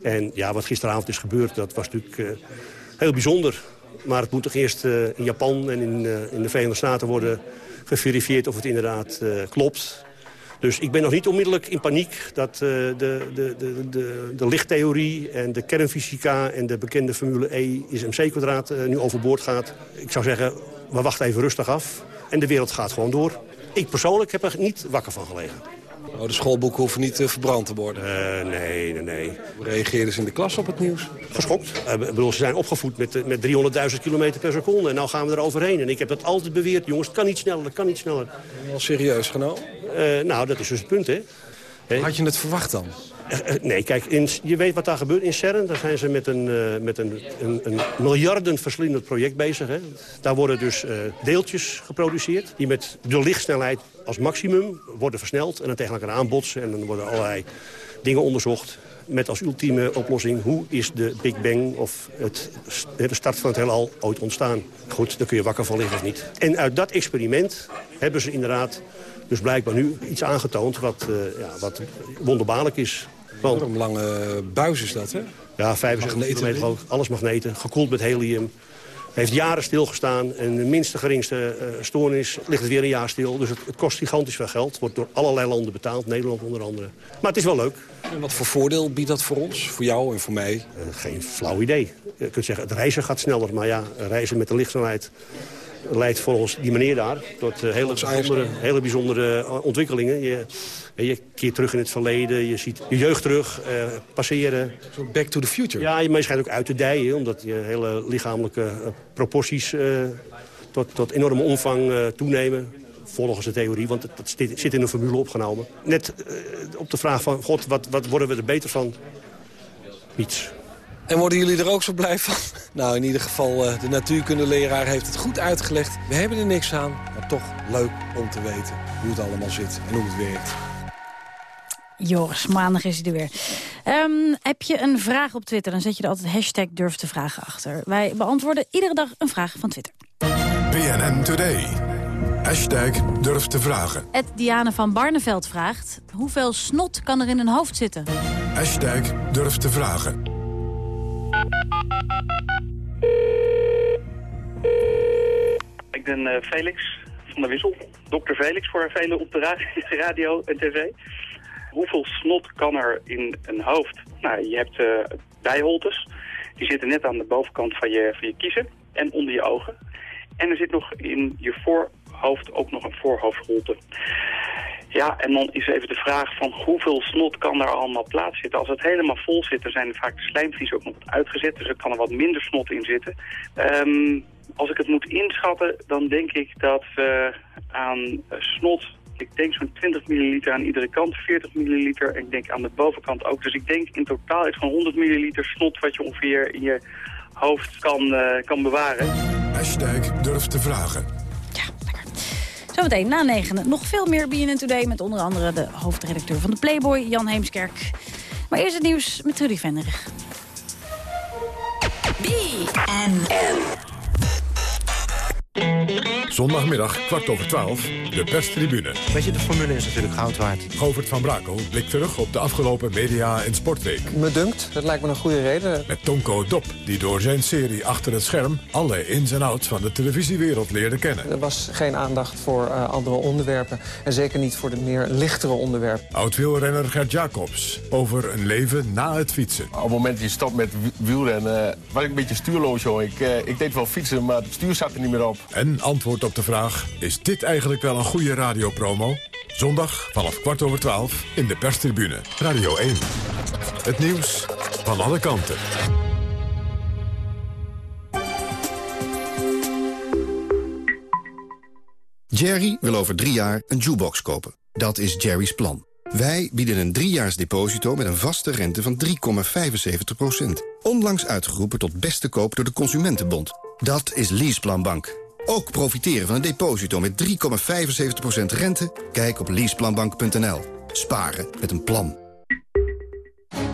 En ja, wat gisteravond is gebeurd, dat was natuurlijk uh, heel bijzonder. Maar het moet toch eerst uh, in Japan en in, in de Verenigde Staten worden geverifieerd of het inderdaad klopt. Dus ik ben nog niet onmiddellijk in paniek dat uh, de, de, de, de, lichttheorie en de kernfysica en de bekende Formule E is MC-kwadraat uh, nu overboord gaat. Ik zou zeggen, we wachten even rustig af en de wereld gaat gewoon door. Ik persoonlijk heb er niet wakker van gelegen. Oh, de schoolboeken hoeven niet uh, verbrand te worden? Uh, nee, nee, nee. Hoe reageerden ze in de klas op het nieuws? Geschokt. Uh, bedoel, ze zijn opgevoed met, met 300.000 km per seconde. En nou gaan we er overheen. En ik heb dat altijd beweerd. Jongens, het kan niet sneller, het kan niet sneller. Wel serieus genomen? nou, dat is dus het punt, hè. Had je het verwacht dan? Nee, kijk, in, je weet wat daar gebeurt in CERN. Daar zijn ze met een, uh, met een, een, miljardenverslindend project bezig. Hè. Daar worden dus deeltjes geproduceerd... die met de lichtsnelheid als maximum worden versneld... en dan tegen elkaar aanbotsen. En dan worden allerlei dingen onderzocht met als ultieme oplossing... hoe is de Big Bang of het, de start van het heelal ooit ontstaan. Goed, daar kun je wakker van liggen of niet. En uit dat experiment hebben ze inderdaad dus blijkbaar nu iets aangetoond wat, uh, ja, wat wonderbaarlijk is. Want, een lange buis is dat, hè? Ja, 75 kilometer hoog, alles magneten, gekoeld met helium. Heeft jaren stilgestaan en de minste geringste uh, stoornis ligt het weer een jaar stil. Dus het, het, kost gigantisch veel geld. Wordt door allerlei landen betaald, Nederland onder andere. Maar het is wel leuk. En wat voor voordeel biedt dat voor ons, voor jou en voor mij? Uh, geen flauw idee. Je kunt zeggen, het reizen gaat sneller. Maar ja, reizen met de lichtsnelheid leidt volgens die meneer daar tot uh, hele, bijzondere, hele bijzondere ontwikkelingen. Je, je keert terug in het verleden, je ziet je jeugd terug uh, passeren. So back to the future. Ja, maar je schijnt ook uit te dijen, omdat je hele lichamelijke uh, proporties tot, tot enorme omvang toenemen. Volgens de theorie, want dat zit in een formule opgenomen. Net op de vraag van, god, wat, wat worden we er beter van? Niets. En worden jullie er ook zo blij van? Nou, in ieder geval, de natuurkundeleraar heeft het goed uitgelegd. We hebben er niks aan, maar toch leuk om te weten hoe het allemaal zit en hoe het werkt. Joris, maandag is hij er weer. Um, heb je een vraag op Twitter, dan zet je er altijd hashtag durf te vragen achter. Wij beantwoorden iedere dag een vraag van Twitter. BNN Today. Hashtag durf te vragen. Ed Diane van Barneveld vraagt... hoeveel snot kan er in een hoofd zitten? Hashtag durf te vragen. Ik ben uh, Felix van der Wissel. Dokter Felix voor velen op de radio en tv. Hoeveel snot kan er in een hoofd? Nou, je hebt uh, bijholtes. Die zitten net aan de bovenkant van je, van je kiezen en onder je ogen. En er zit nog in je voorhoofd ook nog een voorhoofdholte. Ja, en dan is even de vraag van hoeveel snot kan er allemaal plaats zitten. Als het helemaal vol zit, dan zijn er vaak de slijmvliezen ook nog wat uitgezet. Dus er kan er wat minder snot in zitten. Um, als ik het moet inschatten, dan denk ik dat we aan snot... Ik denk zo'n 20 milliliter aan iedere kant, 40 milliliter. En ik denk aan de bovenkant ook. Dus ik denk in totaal is van 100 milliliter snot wat je ongeveer in je hoofd kan, uh, kan bewaren. Hashtag durf te vragen. Zometeen na negenen nog veel meer BNN Today... met onder andere de hoofdredacteur van de Playboy, Jan Heemskerk. Maar eerst het nieuws met Trudy Venderig. BNN. Zondagmiddag, kwart over twaalf, de perstribune. Weet je, de formule is natuurlijk goud waard. Govert van Brakel blikt terug op de afgelopen media- en sportweek. Me dunkt, dat lijkt me een goede reden. Met Tonko Dop, die door zijn serie Achter het Scherm... alle ins en outs van de televisiewereld leerde kennen. Er was geen aandacht voor uh, andere onderwerpen. En zeker niet voor de meer lichtere onderwerpen. Oud-wielrenner Gert Jacobs, over een leven na het fietsen. Op het moment dat je stopt met wielrennen, was ik een beetje stuurloos, joh. Ik, uh, ik deed wel fietsen, maar het stuur zat er niet meer op. En antwoord op de vraag, is dit eigenlijk wel een goede radiopromo? Zondag vanaf kwart over twaalf in de perstribune. Radio 1. Het nieuws van alle kanten. Jerry wil over drie jaar een jukebox kopen. Dat is Jerry's plan. Wij bieden een driejaars deposito met een vaste rente van 3,75%. Onlangs uitgeroepen tot beste koop door de Consumentenbond. Dat is Leaseplan Bank. Ook profiteren van een deposito met 3,75% rente? Kijk op leaseplanbank.nl. Sparen met een plan.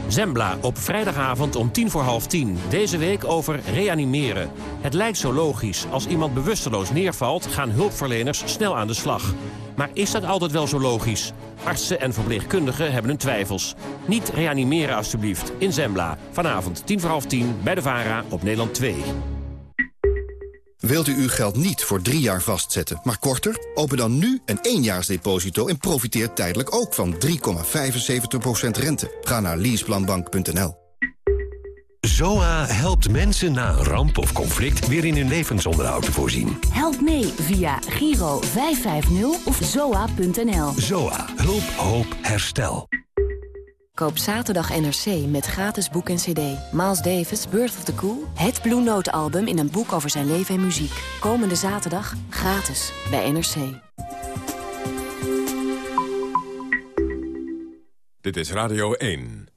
Zembla op vrijdagavond om tien voor half tien. Deze week over reanimeren. Het lijkt zo logisch. Als iemand bewusteloos neervalt, gaan hulpverleners snel aan de slag. Maar is dat altijd wel zo logisch? Artsen en verpleegkundigen hebben hun twijfels. Niet reanimeren alstublieft. In Zembla. Vanavond tien voor half tien bij de VARA op Nederland 2. Wilt u uw geld niet voor drie jaar vastzetten, maar korter? Open dan nu een éénjaarsdeposito en profiteer tijdelijk ook van 3,75% rente. Ga naar leaseplanbank.nl. ZOA helpt mensen na een ramp of conflict weer in hun levensonderhoud te voorzien. Help mee via Giro 550 of zoa.nl. ZOA. Hulp, hoop, herstel. Koop zaterdag NRC met gratis boek en cd. Miles Davis, Birth of the Cool. Het Blue Note album in een boek over zijn leven en muziek. Komende zaterdag gratis bij NRC. Dit is Radio 1.